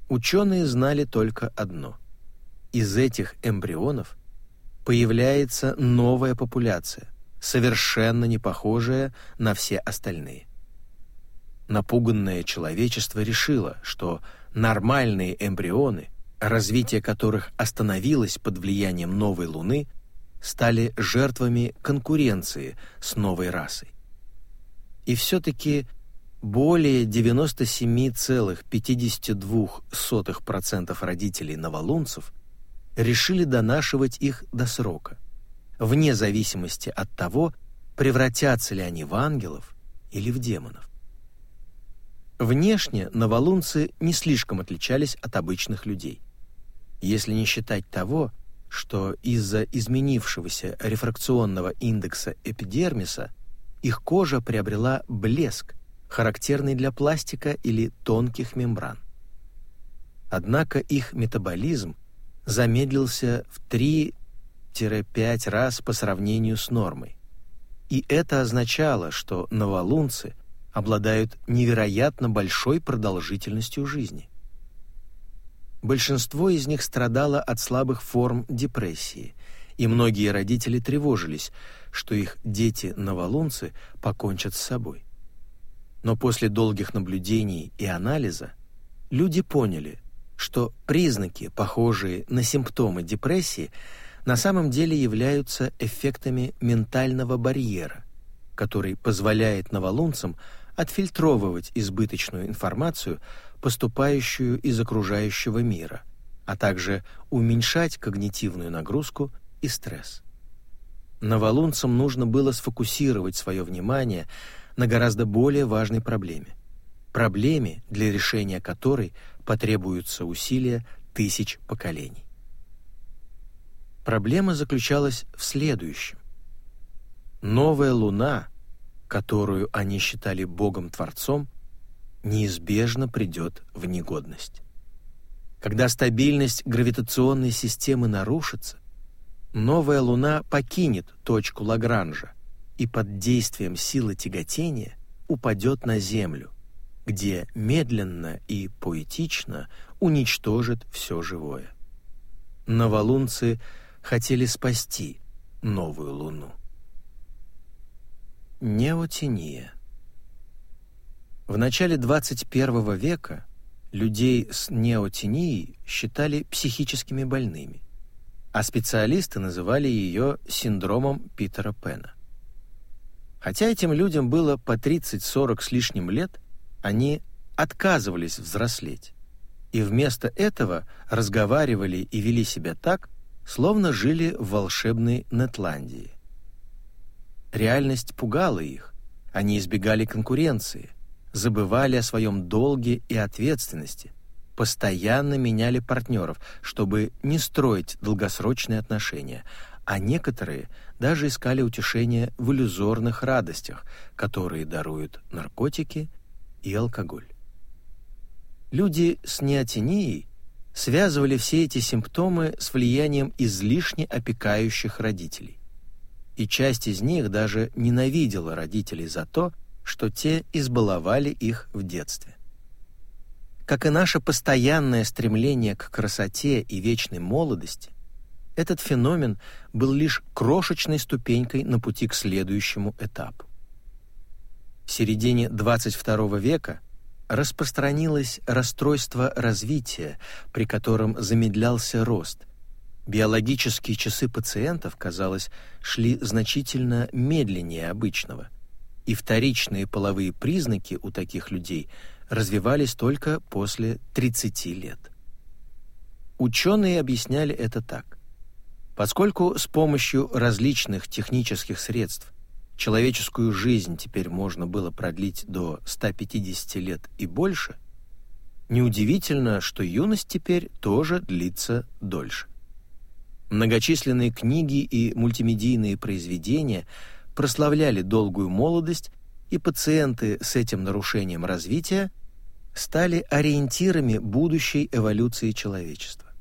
Ученые знали только одно. Из этих эмбрионов появляется новая популяция, совершенно не похожая на все остальные. Напуганное человечество решило, что нормальные эмбрионы, развитие которых остановилось под влиянием новой Луны, стали жертвами конкуренции с новой расой. И все-таки более 97,52% родителей новолунцев решили донашивать их до срока, вне зависимости от того, превратятся ли они в ангелов или в демонов. Внешне новолунцы не слишком отличались от обычных людей, если не считать того, что из-за изменившегося рефракционного индекса эпидермиса их кожа приобрела блеск, характерный для пластика или тонких мембран. Однако их метаболизм замедлился в 3-5 раз по сравнению с нормой. И это означало, что новолунцы обладают невероятно большой продолжительностью жизни. Большинство из них страдало от слабых форм депрессии, и многие родители тревожились, что их дети-новолунцы покончат с собой. Но после долгих наблюдений и анализа люди поняли, что признаки, похожие на симптомы депрессии, на самом деле являются эффектами ментального барьера, который позволяет новолунцам отфильтровывать избыточную информацию, поступающую из окружающего мира, а также уменьшать когнитивную нагрузку и стресс. Новолунцам нужно было сфокусировать свое внимание на гораздо более важной проблеме. Проблеме, для решения которой потребуются усилия тысяч поколений. Проблема заключалась в следующем. Новая Луна, которую они считали Богом-творцом, неизбежно придет в негодность. Когда стабильность гравитационной системы нарушится, новая Луна покинет точку Лагранжа и под действием силы тяготения упадет на Землю, где медленно и поэтично уничтожит все живое. Новолунцы хотели спасти новую Луну. Неотения В начале 21 века людей с неотенией считали психическими больными, а специалисты называли ее синдромом Питера Пена. Хотя этим людям было по 30-40 с лишним лет, они отказывались взрослеть и вместо этого разговаривали и вели себя так, словно жили в волшебной Нетландии. Реальность пугала их, они избегали конкуренции, забывали о своем долге и ответственности, постоянно меняли партнеров, чтобы не строить долгосрочные отношения, а некоторые даже искали утешения в иллюзорных радостях, которые даруют наркотики и алкоголь. Люди с неотенией связывали все эти симптомы с влиянием излишне опекающих родителей. И часть из них даже ненавидела родителей за то, что те избаловали их в детстве. Как и наше постоянное стремление к красоте и вечной молодости, этот феномен был лишь крошечной ступенькой на пути к следующему этапу. В середине 22 века распространилось расстройство развития, при котором замедлялся рост. Биологические часы пациентов, казалось, шли значительно медленнее обычного, и вторичные половые признаки у таких людей развивались только после 30 лет. Ученые объясняли это так. Поскольку с помощью различных технических средств человеческую жизнь теперь можно было продлить до 150 лет и больше, неудивительно, что юность теперь тоже длится дольше. Многочисленные книги и мультимедийные произведения прославляли долгую молодость, и пациенты с этим нарушением развития стали ориентирами будущей эволюции человечества.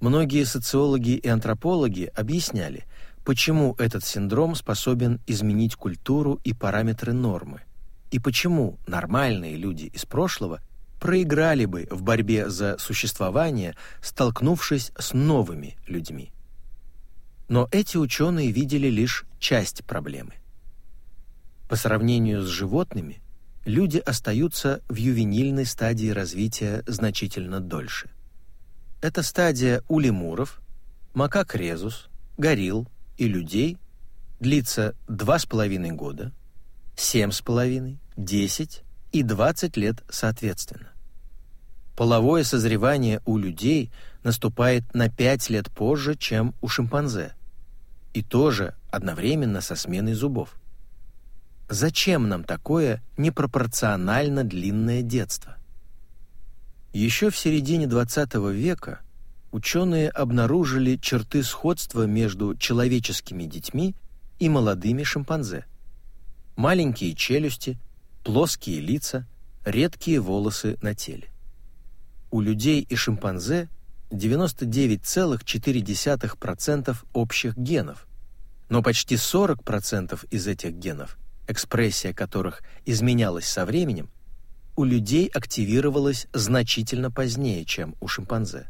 Многие социологи и антропологи объясняли – почему этот синдром способен изменить культуру и параметры нормы, и почему нормальные люди из прошлого проиграли бы в борьбе за существование, столкнувшись с новыми людьми. Но эти ученые видели лишь часть проблемы. По сравнению с животными, люди остаются в ювенильной стадии развития значительно дольше. Это стадия у лемуров, макак резус, горилл, и людей длится два с половиной года, семь с половиной, десять и двадцать лет соответственно. Половое созревание у людей наступает на пять лет позже, чем у шимпанзе, и тоже одновременно со сменой зубов. Зачем нам такое непропорционально длинное детство? Еще в середине XX века ученые обнаружили черты сходства между человеческими детьми и молодыми шимпанзе. Маленькие челюсти, плоские лица, редкие волосы на теле. У людей и шимпанзе 99,4% общих генов, но почти 40% из этих генов, экспрессия которых изменялась со временем, у людей активировалась значительно позднее, чем у шимпанзе.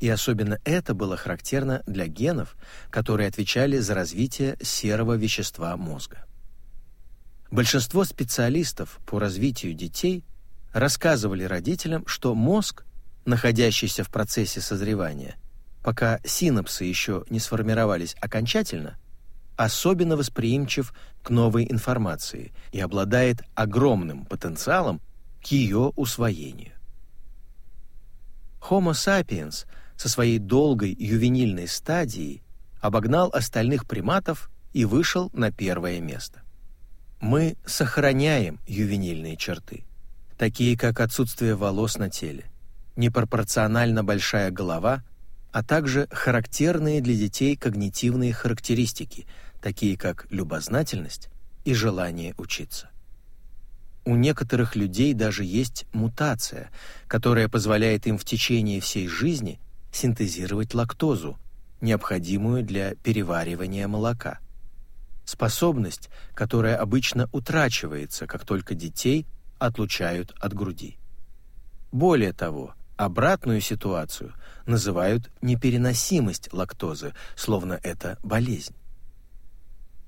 И особенно это было характерно для генов, которые отвечали за развитие серого вещества мозга. Большинство специалистов по развитию детей рассказывали родителям, что мозг, находящийся в процессе созревания, пока синапсы еще не сформировались окончательно, особенно восприимчив к новой информации и обладает огромным потенциалом к ее усвоению. Homo sapiens со своей долгой ювенильной стадией обогнал остальных приматов и вышел на первое место. Мы сохраняем ювенильные черты, такие как отсутствие волос на теле, непропорционально большая голова, а также характерные для детей когнитивные характеристики, такие как любознательность и желание учиться. У некоторых людей даже есть мутация, которая позволяет им в течение всей жизни синтезировать лактозу, необходимую для переваривания молока. Способность, которая обычно утрачивается, как только детей отлучают от груди. Более того, обратную ситуацию называют непереносимость лактозы, словно это болезнь.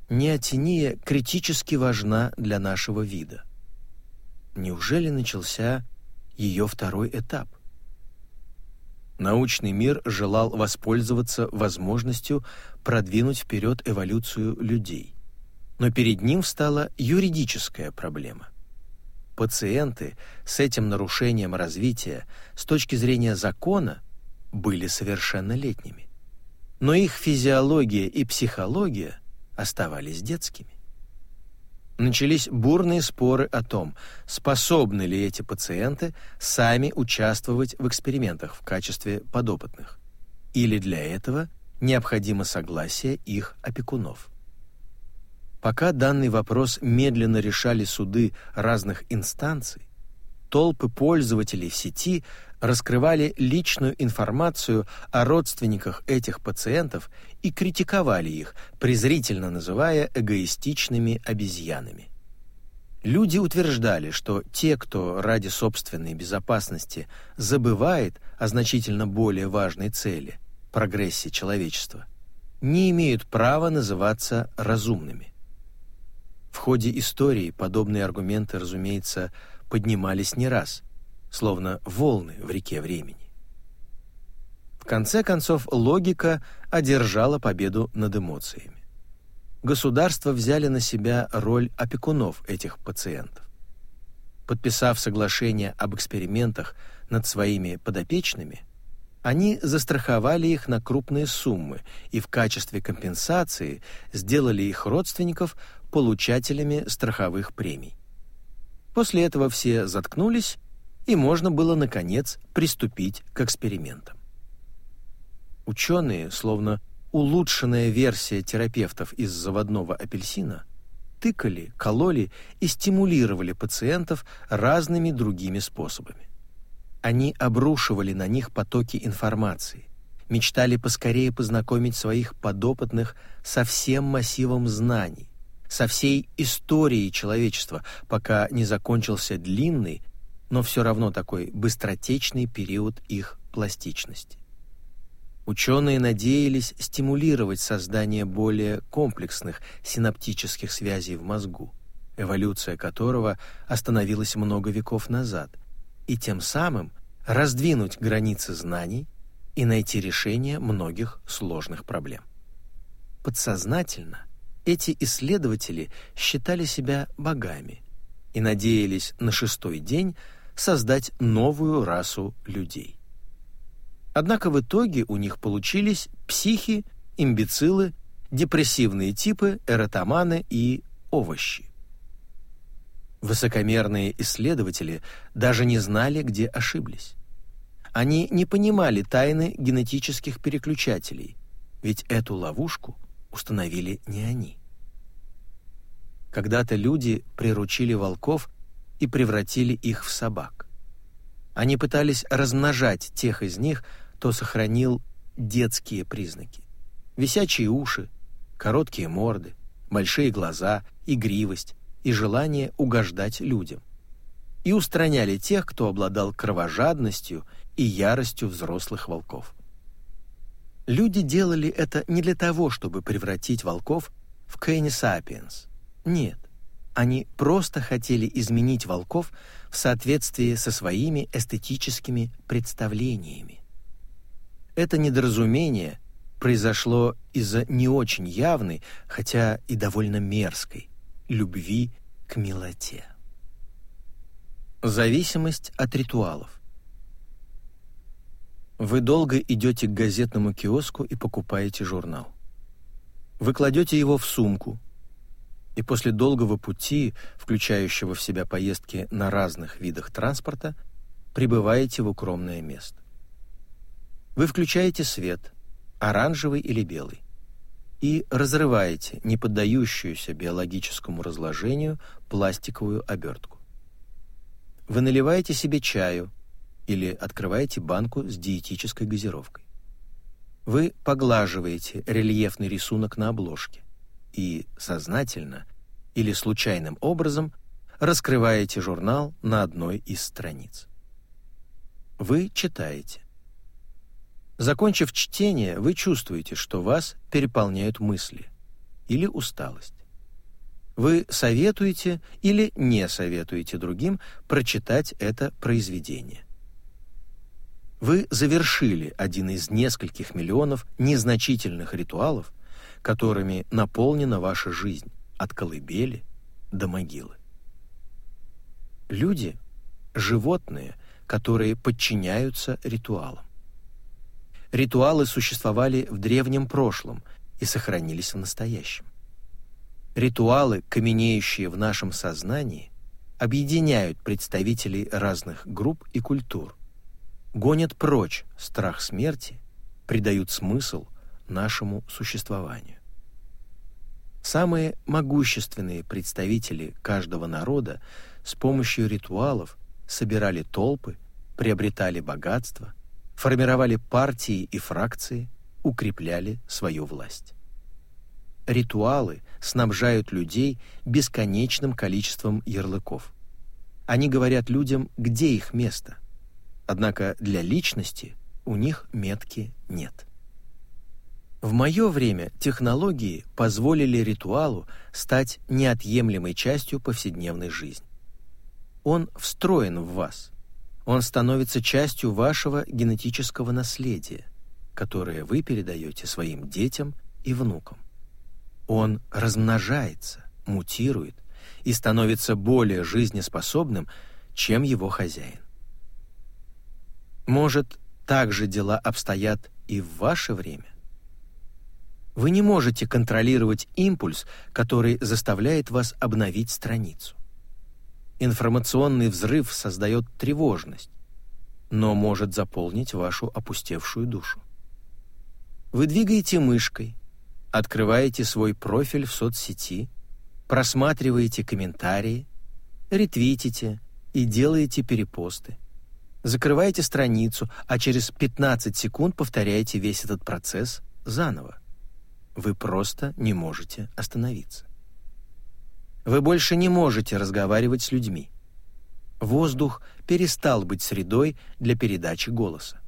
Неотения критически важна для нашего вида – Неужели начался ее второй этап? Научный мир желал воспользоваться возможностью продвинуть вперед эволюцию людей. Но перед ним встала юридическая проблема. Пациенты с этим нарушением развития с точки зрения закона были совершеннолетними. Но их физиология и психология оставались детскими начались бурные споры о том, способны ли эти пациенты сами участвовать в экспериментах в качестве подопытных, или для этого необходимо согласие их опекунов. Пока данный вопрос медленно решали суды разных инстанций, толпы пользователей сети раскрывали личную информацию о родственниках этих пациентов и критиковали их, презрительно называя эгоистичными обезьянами. Люди утверждали, что те, кто ради собственной безопасности забывает о значительно более важной цели – прогрессе человечества, не имеют права называться разумными. В ходе истории подобные аргументы, разумеется, поднимались не раз, словно волны в реке времени. В конце концов, логика одержала победу над эмоциями. Государства взяли на себя роль опекунов этих пациентов. Подписав соглашение об экспериментах над своими подопечными, они застраховали их на крупные суммы и в качестве компенсации сделали их родственников получателями страховых премий. После этого все заткнулись, и можно было, наконец, приступить к экспериментам. Ученые, словно улучшенная версия терапевтов из заводного апельсина, тыкали, кололи и стимулировали пациентов разными другими способами. Они обрушивали на них потоки информации, мечтали поскорее познакомить своих подопытных со всем массивом знаний, со всей историей человечества, пока не закончился длинный, но все равно такой быстротечный период их пластичности. Ученые надеялись стимулировать создание более комплексных синаптических связей в мозгу, эволюция которого остановилась много веков назад, и тем самым раздвинуть границы знаний и найти решение многих сложных проблем. Подсознательно эти исследователи считали себя богами и надеялись на шестой день создать новую расу людей. Однако в итоге у них получились психи, имбецилы, депрессивные типы, эротоманы и овощи. Высокомерные исследователи даже не знали, где ошиблись. Они не понимали тайны генетических переключателей, ведь эту ловушку установили не они. Когда-то люди приручили волков и превратили их в собак. Они пытались размножать тех из них, кто сохранил детские признаки. Висячие уши, короткие морды, большие глаза, игривость и желание угождать людям. И устраняли тех, кто обладал кровожадностью и яростью взрослых волков. Люди делали это не для того, чтобы превратить волков в Кэни Сапиенс. Нет. Они просто хотели изменить волков в соответствии со своими эстетическими представлениями. Это недоразумение произошло из-за не очень явной, хотя и довольно мерзкой, любви к милоте. Зависимость от ритуалов. Вы долго идете к газетному киоску и покупаете журнал. Вы кладете его в сумку, и после долгого пути, включающего в себя поездки на разных видах транспорта, прибываете в укромное место. Вы включаете свет, оранжевый или белый, и разрываете неподдающуюся биологическому разложению пластиковую обертку. Вы наливаете себе чаю или открываете банку с диетической газировкой. Вы поглаживаете рельефный рисунок на обложке и сознательно или случайным образом раскрываете журнал на одной из страниц. Вы читаете. Закончив чтение, вы чувствуете, что вас переполняют мысли или усталость. Вы советуете или не советуете другим прочитать это произведение. Вы завершили один из нескольких миллионов незначительных ритуалов, которыми наполнена ваша жизнь от колыбели до могилы. Люди — животные, которые подчиняются ритуалам. Ритуалы существовали в древнем прошлом и сохранились в настоящем. Ритуалы, каменеющие в нашем сознании, объединяют представителей разных групп и культур, гонят прочь страх смерти, придают смысл нашему существованию. Самые могущественные представители каждого народа с помощью ритуалов собирали толпы, приобретали богатство, формировали партии и фракции, укрепляли свою власть. Ритуалы снабжают людей бесконечным количеством ярлыков. Они говорят людям, где их место. Однако для личности у них метки нет. В мое время технологии позволили ритуалу стать неотъемлемой частью повседневной жизни. Он встроен в вас. Он становится частью вашего генетического наследия, которое вы передаете своим детям и внукам. Он размножается, мутирует и становится более жизнеспособным, чем его хозяин. Может, так же дела обстоят и в ваше время? Вы не можете контролировать импульс, который заставляет вас обновить страницу. Информационный взрыв создает тревожность, но может заполнить вашу опустевшую душу. Вы двигаете мышкой, открываете свой профиль в соцсети, просматриваете комментарии, ретвитите и делаете перепосты. Закрываете страницу, а через 15 секунд повторяете весь этот процесс заново. Вы просто не можете остановиться. Вы больше не можете разговаривать с людьми. Воздух перестал быть средой для передачи голоса.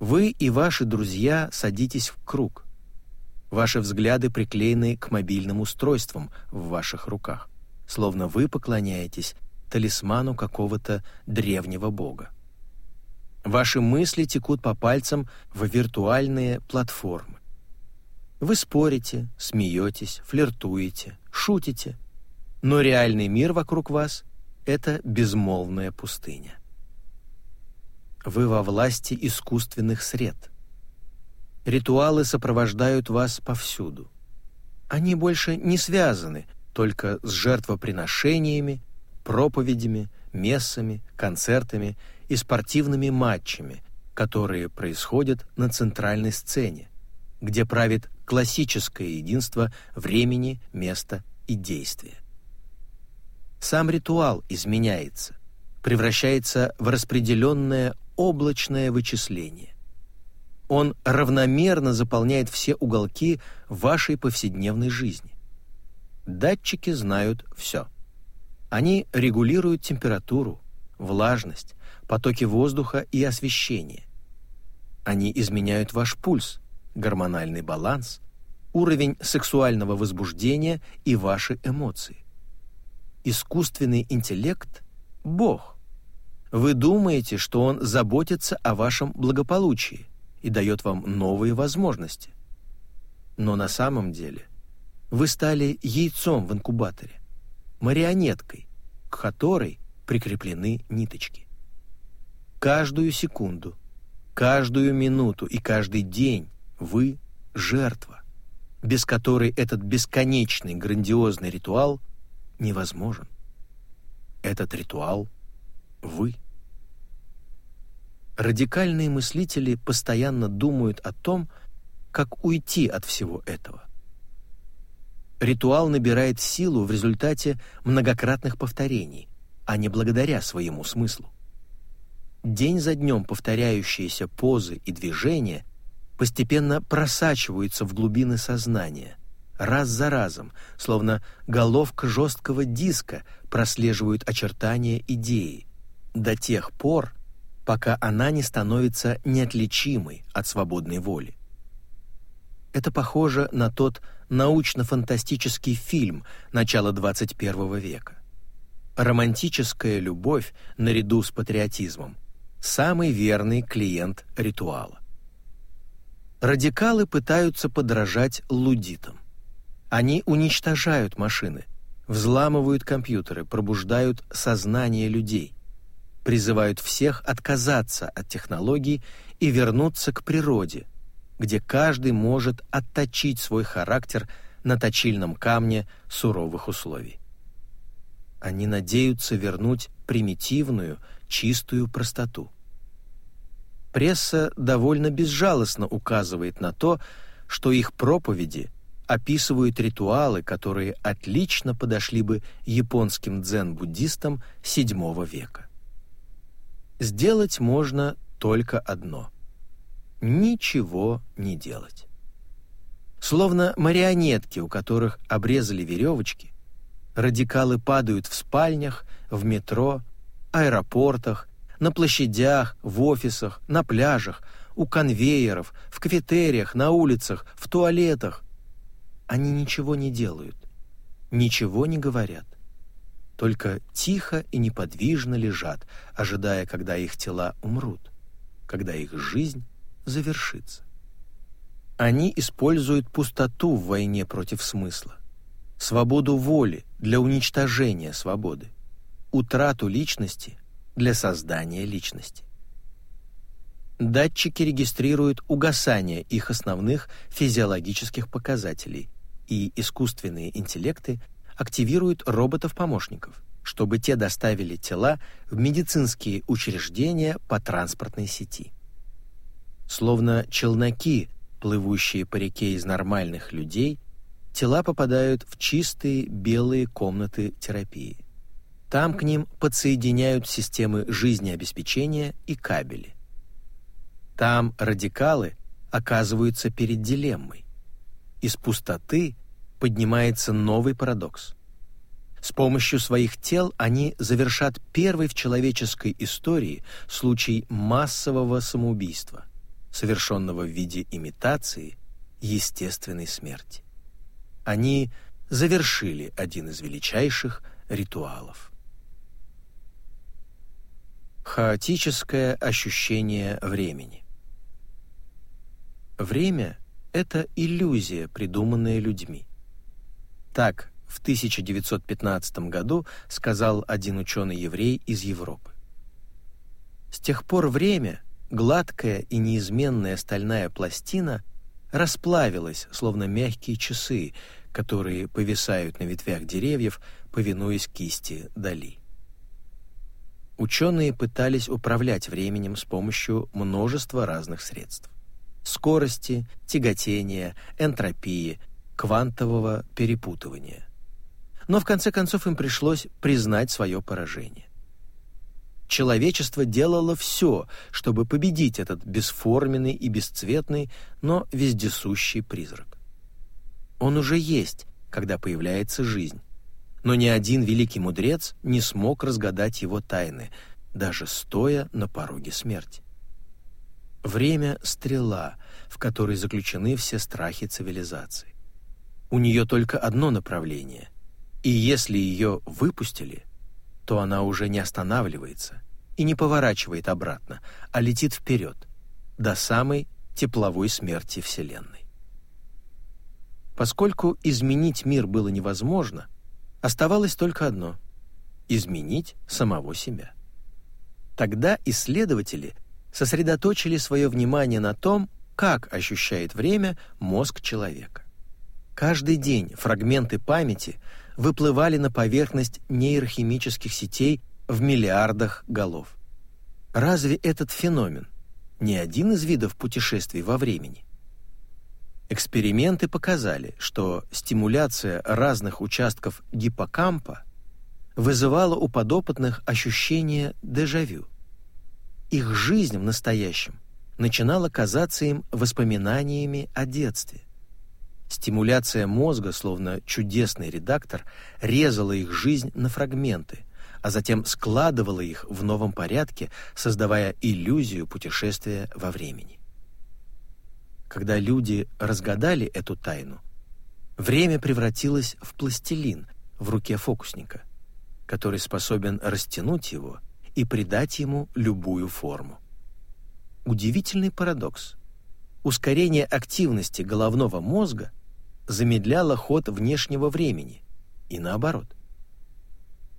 Вы и ваши друзья садитесь в круг. Ваши взгляды приклеены к мобильным устройствам в ваших руках, словно вы поклоняетесь талисману какого-то древнего бога. Ваши мысли текут по пальцам в виртуальные платформы. Вы спорите, смеетесь, флиртуете, шутите, но реальный мир вокруг вас — это безмолвная пустыня. Вы во власти искусственных сред. Ритуалы сопровождают вас повсюду. Они больше не связаны только с жертвоприношениями, проповедями, мессами, концертами и спортивными матчами, которые происходят на центральной сцене, где правит классическое единство времени, места и действия. Сам ритуал изменяется, превращается в распределенное облачное вычисление. Он равномерно заполняет все уголки вашей повседневной жизни. Датчики знают все. Они регулируют температуру, влажность, потоки воздуха и освещение. Они изменяют ваш пульс, гормональный баланс, уровень сексуального возбуждения и ваши эмоции. Искусственный интеллект — Бог. Вы думаете, что он заботится о вашем благополучии и дает вам новые возможности. Но на самом деле вы стали яйцом в инкубаторе, марионеткой, к которой прикреплены ниточки. Каждую секунду, каждую минуту и каждый день вы — жертва, без которой этот бесконечный грандиозный ритуал невозможен. Этот ритуал — вы. Радикальные мыслители постоянно думают о том, как уйти от всего этого. Ритуал набирает силу в результате многократных повторений, а не благодаря своему смыслу. День за днем повторяющиеся позы и движения постепенно просачиваются в глубины сознания, раз за разом, словно головка жесткого диска прослеживают очертания идеи, до тех пор, пока она не становится неотличимой от свободной воли. Это похоже на тот научно-фантастический фильм начала 21 века. Романтическая любовь наряду с патриотизмом – самый верный клиент ритуала. Радикалы пытаются подражать лудитам. Они уничтожают машины, взламывают компьютеры, пробуждают сознание людей, призывают всех отказаться от технологий и вернуться к природе, где каждый может отточить свой характер на точильном камне суровых условий. Они надеются вернуть примитивную, чистую простоту. Пресса довольно безжалостно указывает на то, что их проповеди описывают ритуалы, которые отлично подошли бы японским дзен-буддистам VII века. Сделать можно только одно — ничего не делать. Словно марионетки, у которых обрезали веревочки, радикалы падают в спальнях, в метро, аэропортах, на площадях, в офисах, на пляжах, у конвейеров, в кафетериях, на улицах, в туалетах. Они ничего не делают, ничего не говорят только тихо и неподвижно лежат, ожидая, когда их тела умрут, когда их жизнь завершится. Они используют пустоту в войне против смысла, свободу воли для уничтожения свободы, утрату личности для создания личности. Датчики регистрируют угасание их основных физиологических показателей, и искусственные интеллекты – активируют роботов-помощников, чтобы те доставили тела в медицинские учреждения по транспортной сети. Словно челноки, плывущие по реке из нормальных людей, тела попадают в чистые белые комнаты терапии. Там к ним подсоединяют системы жизнеобеспечения и кабели. Там радикалы оказываются перед дилеммой. Из пустоты поднимается новый парадокс. С помощью своих тел они завершат первый в человеческой истории случай массового самоубийства, совершенного в виде имитации естественной смерти. Они завершили один из величайших ритуалов. Хаотическое ощущение времени. Время — это иллюзия, придуманная людьми. Так в 1915 году сказал один ученый-еврей из Европы. С тех пор время, гладкая и неизменная стальная пластина расплавилась, словно мягкие часы, которые повисают на ветвях деревьев, повинуясь кисти Дали. Ученые пытались управлять временем с помощью множества разных средств. Скорости, тяготения, энтропии, квантового перепутывания. Но в конце концов им пришлось признать свое поражение. Человечество делало все, чтобы победить этот бесформенный и бесцветный, но вездесущий призрак. Он уже есть, когда появляется жизнь. Но ни один великий мудрец не смог разгадать его тайны, даже стоя на пороге смерти. Время — стрела, в которой заключены все страхи цивилизации. У нее только одно направление, и если ее выпустили — то она уже не останавливается и не поворачивает обратно, а летит вперед, до самой тепловой смерти Вселенной. Поскольку изменить мир было невозможно, оставалось только одно — изменить самого себя. Тогда исследователи сосредоточили свое внимание на том, как ощущает время мозг человека. Каждый день фрагменты памяти выплывали на поверхность нейрохимических сетей в миллиардах голов. Разве этот феномен не один из видов путешествий во времени? Эксперименты показали, что стимуляция разных участков гиппокампа вызывала у подопытных ощущение дежавю. Их жизнь в настоящем начинала казаться им воспоминаниями о детстве. Стимуляция мозга, словно чудесный редактор, резала их жизнь на фрагменты, а затем складывала их в новом порядке, создавая иллюзию путешествия во времени. Когда люди разгадали эту тайну, время превратилось в пластилин в руке фокусника, который способен растянуть его и придать ему любую форму. Удивительный парадокс. Ускорение активности головного мозга замедляло ход внешнего времени, и наоборот.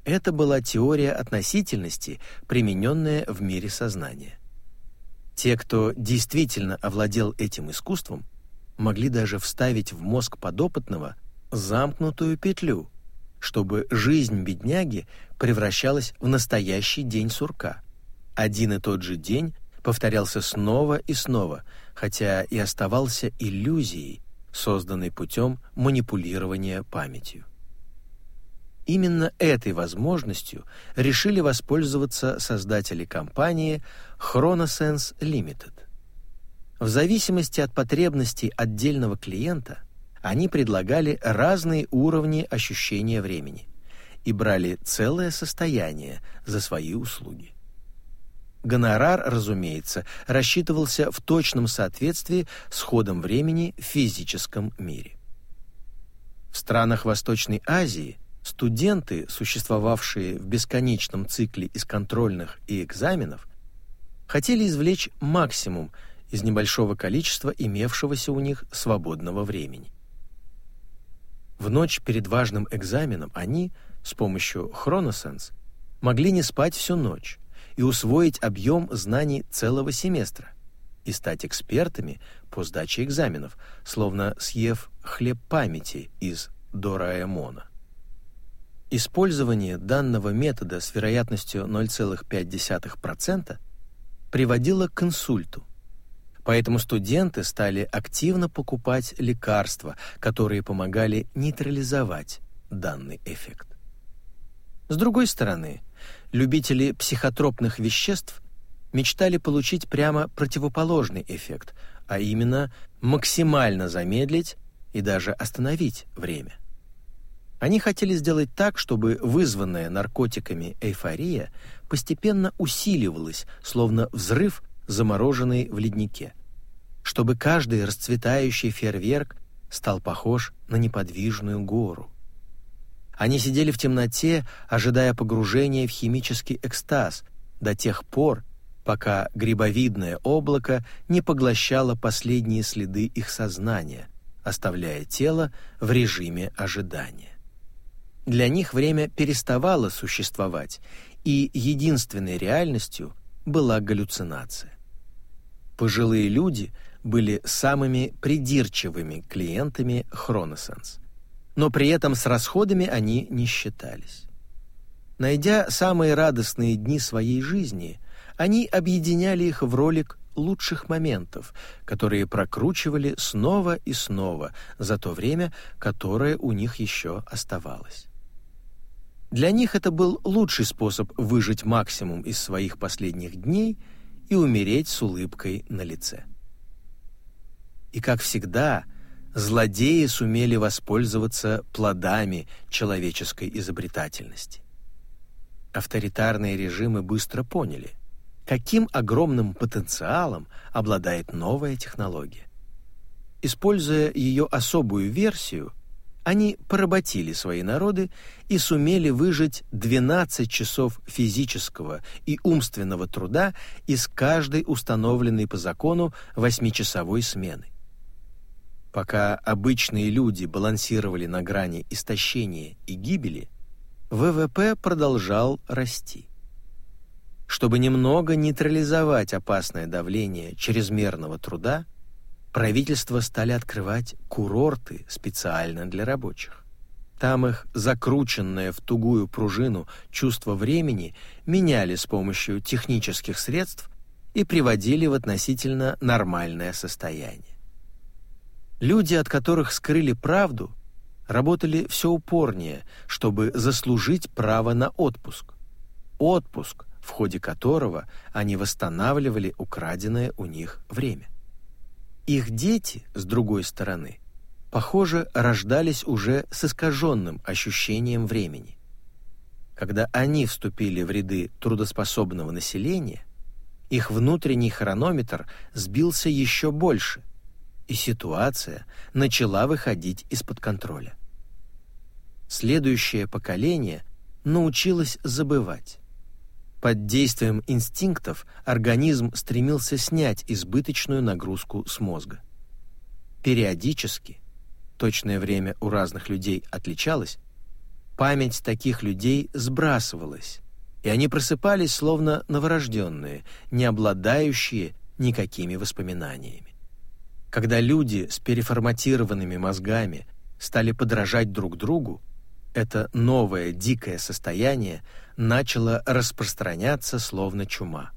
Это была теория относительности, примененная в мире сознания. Те, кто действительно овладел этим искусством, могли даже вставить в мозг подопытного замкнутую петлю, чтобы жизнь бедняги превращалась в настоящий день сурка. Один и тот же день повторялся снова и снова, хотя и оставался иллюзией, созданной путем манипулирования памятью. Именно этой возможностью решили воспользоваться создатели компании Chronosense Limited. В зависимости от потребностей отдельного клиента они предлагали разные уровни ощущения времени и брали целое состояние за свои услуги. Гонорар, разумеется, рассчитывался в точном соответствии с ходом времени в физическом мире. В странах Восточной Азии студенты, существовавшие в бесконечном цикле из контрольных и экзаменов, хотели извлечь максимум из небольшого количества имевшегося у них свободного времени. В ночь перед важным экзаменом они, с помощью Chronosense, могли не спать всю ночь, и усвоить объем знаний целого семестра и стать экспертами по сдаче экзаменов, словно съев хлеб памяти из Дораэмона. Использование данного метода с вероятностью 0,5% приводило к инсульту. Поэтому студенты стали активно покупать лекарства, которые помогали нейтрализовать данный эффект. С другой стороны, любители психотропных веществ мечтали получить прямо противоположный эффект, а именно максимально замедлить и даже остановить время. Они хотели сделать так, чтобы вызванная наркотиками эйфория постепенно усиливалась, словно взрыв, замороженный в леднике, чтобы каждый расцветающий фейерверк стал похож на неподвижную гору. Они сидели в темноте, ожидая погружения в химический экстаз до тех пор, пока грибовидное облако не поглощало последние следы их сознания, оставляя тело в режиме ожидания. Для них время переставало существовать, и единственной реальностью была галлюцинация. Пожилые люди были самыми придирчивыми клиентами Хроносенс – но при этом с расходами они не считались. Найдя самые радостные дни своей жизни, они объединяли их в ролик лучших моментов, которые прокручивали снова и снова за то время, которое у них еще оставалось. Для них это был лучший способ выжить максимум из своих последних дней и умереть с улыбкой на лице. И как всегда, злодеи сумели воспользоваться плодами человеческой изобретательности. Авторитарные режимы быстро поняли, каким огромным потенциалом обладает новая технология. Используя ее особую версию, они поработили свои народы и сумели выжать 12 часов физического и умственного труда из каждой установленной по закону восьмичасовой смены. Пока обычные люди балансировали на грани истощения и гибели, ВВП продолжал расти. Чтобы немного нейтрализовать опасное давление чрезмерного труда, правительства стали открывать курорты специально для рабочих. Там их закрученное в тугую пружину чувство времени меняли с помощью технических средств и приводили в относительно нормальное состояние. Люди, от которых скрыли правду, работали все упорнее, чтобы заслужить право на отпуск. Отпуск, в ходе которого они восстанавливали украденное у них время. Их дети, с другой стороны, похоже, рождались уже с искаженным ощущением времени. Когда они вступили в ряды трудоспособного населения, их внутренний хронометр сбился еще больше – и ситуация начала выходить из-под контроля. Следующее поколение научилось забывать. Под действием инстинктов организм стремился снять избыточную нагрузку с мозга. Периодически, точное время у разных людей отличалось, память таких людей сбрасывалась, и они просыпались словно новорожденные, не обладающие никакими воспоминаниями. Когда люди с переформатированными мозгами стали подражать друг другу, это новое дикое состояние начало распространяться словно чума.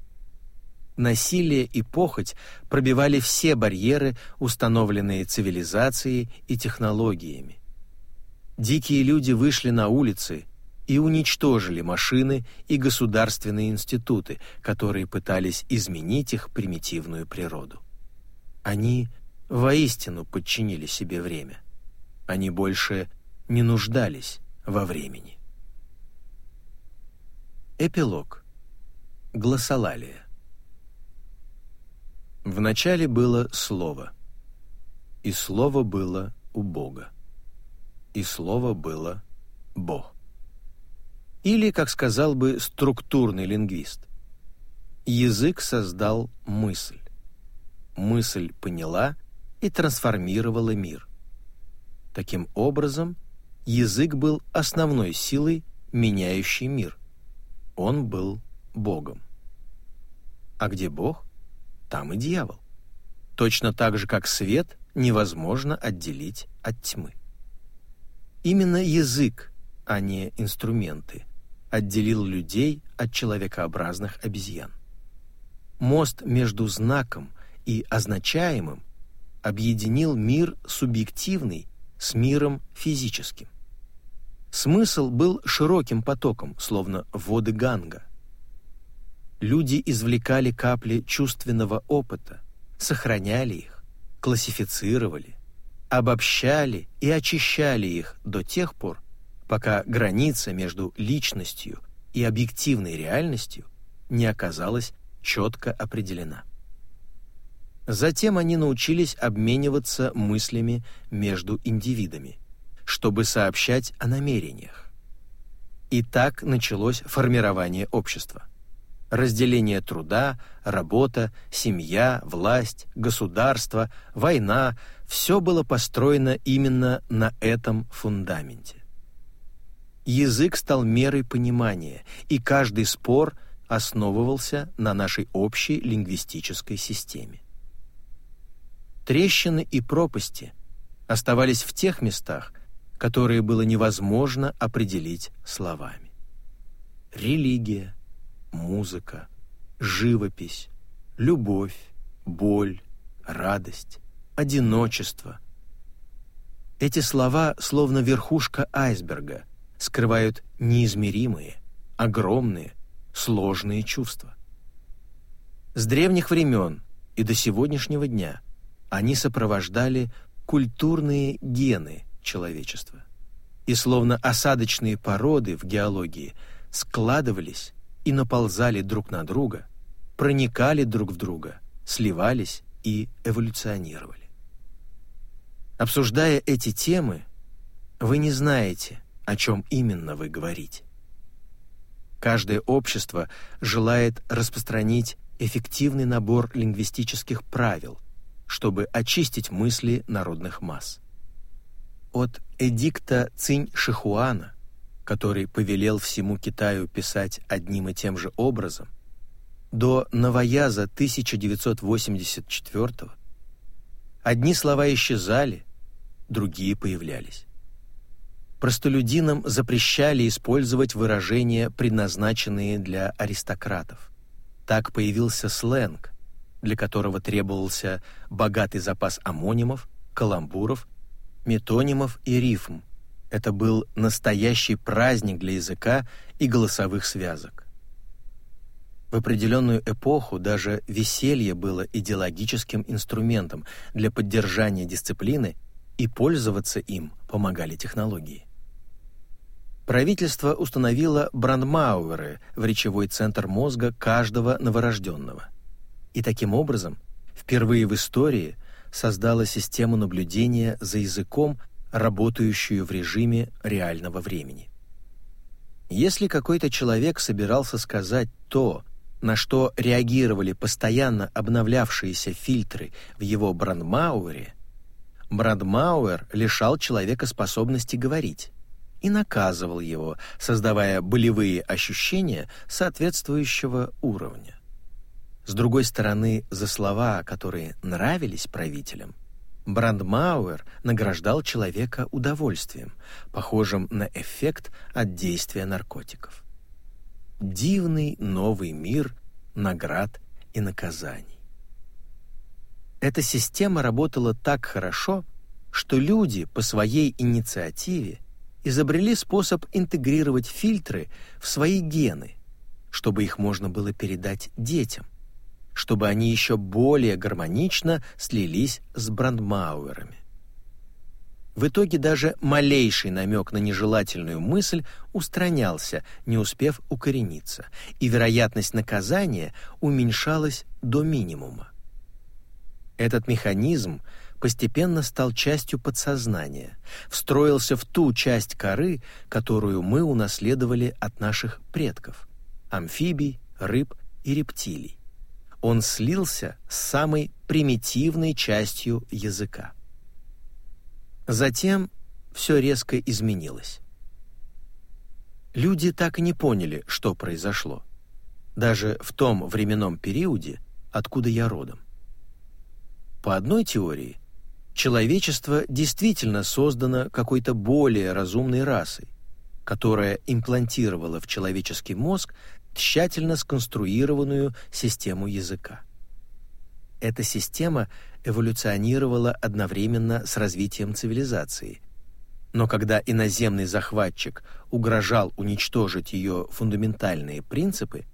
Насилие и похоть пробивали все барьеры, установленные цивилизацией и технологиями. Дикие люди вышли на улицы и уничтожили машины и государственные институты, которые пытались изменить их примитивную природу. Они воистину подчинили себе время. Они больше не нуждались во времени. Эпилог. Гласолалия. Вначале было Слово, и Слово было у Бога, и Слово было Бог. Или, как сказал бы структурный лингвист, язык создал мысль. Мысль поняла и трансформировала мир. Таким образом, язык был основной силой, меняющей мир. Он был Богом. А где Бог, там и дьявол. Точно так же, как свет невозможно отделить от тьмы. Именно язык, а не инструменты, отделил людей от человекообразных обезьян. Мост между знаком и означаемым объединил мир субъективный с миром физическим. Смысл был широким потоком, словно воды Ганга. Люди извлекали капли чувственного опыта, сохраняли их, классифицировали, обобщали и очищали их до тех пор, пока граница между личностью и объективной реальностью не оказалась четко определена. Затем они научились обмениваться мыслями между индивидами, чтобы сообщать о намерениях. И так началось формирование общества. Разделение труда, работа, семья, власть, государство, война – все было построено именно на этом фундаменте. Язык стал мерой понимания, и каждый спор основывался на нашей общей лингвистической системе. Трещины и пропасти оставались в тех местах, которые было невозможно определить словами. религия, музыка, живопись, любовь, боль, радость, одиночество. Эти слова, словно верхушка айсберга, скрывают неизмеримые, огромные, сложные чувства. С древних времен и до сегодняшнего дня они сопровождали культурные гены человечества. И словно осадочные породы в геологии складывались и наползали друг на друга, проникали друг в друга, сливались и эволюционировали. Обсуждая эти темы, вы не знаете, о чем именно вы говорите. Каждое общество желает распространить эффективный набор лингвистических правил, чтобы очистить мысли народных масс. От эдикта Цинь Шихуана, который повелел всему Китаю писать одним и тем же образом, до Новояза 1984 одни слова исчезали, другие появлялись. Простолюдинам запрещали использовать выражения, предназначенные для аристократов. Так появился сленг, для которого требовался богатый запас амонимов, каламбуров, метонимов и рифм. Это был настоящий праздник для языка и голосовых связок. В определенную эпоху даже веселье было идеологическим инструментом для поддержания дисциплины, и пользоваться им помогали технологии. Правительство установило брандмауэры в речевой центр мозга каждого новорожденного. И таким образом впервые в истории создала систему наблюдения за языком, работающую в режиме реального времени. Если какой-то человек собирался сказать то, на что реагировали постоянно обновлявшиеся фильтры в его брандмауэре, брандмауэр лишал человека способности говорить и наказывал его, создавая болевые ощущения соответствующего уровня. С другой стороны, за слова, которые нравились правителям, Брандмауэр награждал человека удовольствием, похожим на эффект от действия наркотиков. Дивный новый мир наград и наказаний. Эта система работала так хорошо, что люди по своей инициативе изобрели способ интегрировать фильтры в свои гены, чтобы их можно было передать детям, чтобы они еще более гармонично слились с брандмауэрами. В итоге даже малейший намек на нежелательную мысль устранялся, не успев укорениться, и вероятность наказания уменьшалась до минимума. Этот механизм постепенно стал частью подсознания, встроился в ту часть коры, которую мы унаследовали от наших предков – амфибий, рыб и рептилий. Он слился с самой примитивной частью языка. Затем все резко изменилось. Люди так и не поняли, что произошло, даже в том временном периоде, откуда я родом. По одной теории, человечество действительно создано какой-то более разумной расой, которая имплантировала в человеческий мозг тщательно сконструированную систему языка. Эта система эволюционировала одновременно с развитием цивилизации. Но когда иноземный захватчик угрожал уничтожить ее фундаментальные принципы,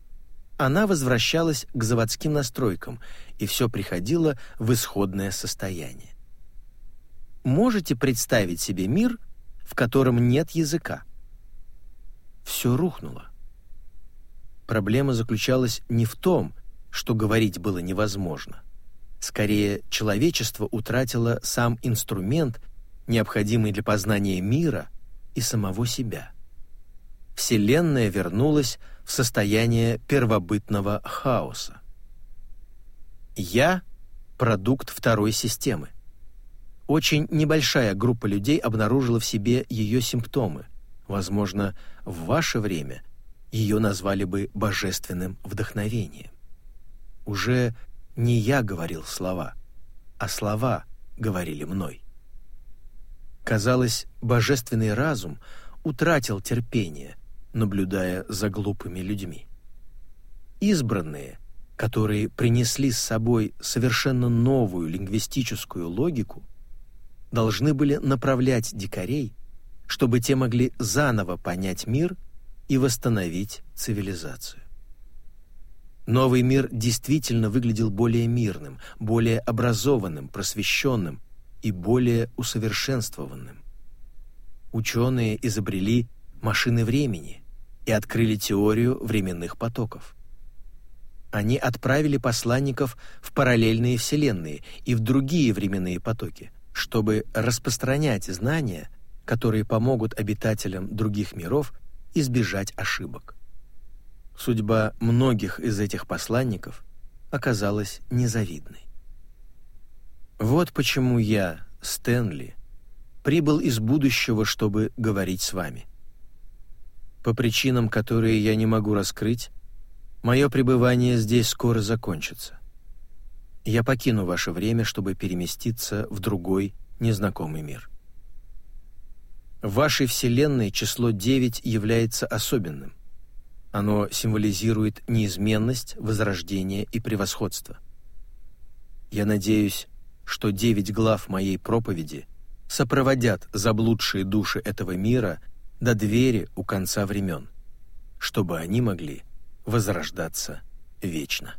она возвращалась к заводским настройкам, и все приходило в исходное состояние можете представить себе мир, в котором нет языка? Все рухнуло. Проблема заключалась не в том, что говорить было невозможно. Скорее, человечество утратило сам инструмент, необходимый для познания мира и самого себя. Вселенная вернулась в состояние первобытного хаоса. Я — продукт второй системы. Очень небольшая группа людей обнаружила в себе ее симптомы. Возможно, в ваше время ее назвали бы божественным вдохновением. Уже не я говорил слова, а слова говорили мной. Казалось, божественный разум утратил терпение, наблюдая за глупыми людьми. Избранные, которые принесли с собой совершенно новую лингвистическую логику, должны были направлять дикарей, чтобы те могли заново понять мир и восстановить цивилизацию. Новый мир действительно выглядел более мирным, более образованным, просвещенным и более усовершенствованным. Ученые изобрели машины времени и открыли теорию временных потоков. Они отправили посланников в параллельные вселенные и в другие временные потоки, чтобы распространять знания, которые помогут обитателям других миров избежать ошибок. Судьба многих из этих посланников оказалась незавидной. Вот почему я, Стэнли, прибыл из будущего, чтобы говорить с вами. По причинам, которые я не могу раскрыть, мое пребывание здесь скоро закончится. Я покину ваше время, чтобы переместиться в другой, незнакомый мир. В вашей Вселенной число 9 является особенным. Оно символизирует неизменность, возрождение и превосходство. Я надеюсь, что девять глав моей проповеди сопроводят заблудшие души этого мира до двери у конца времен, чтобы они могли возрождаться вечно.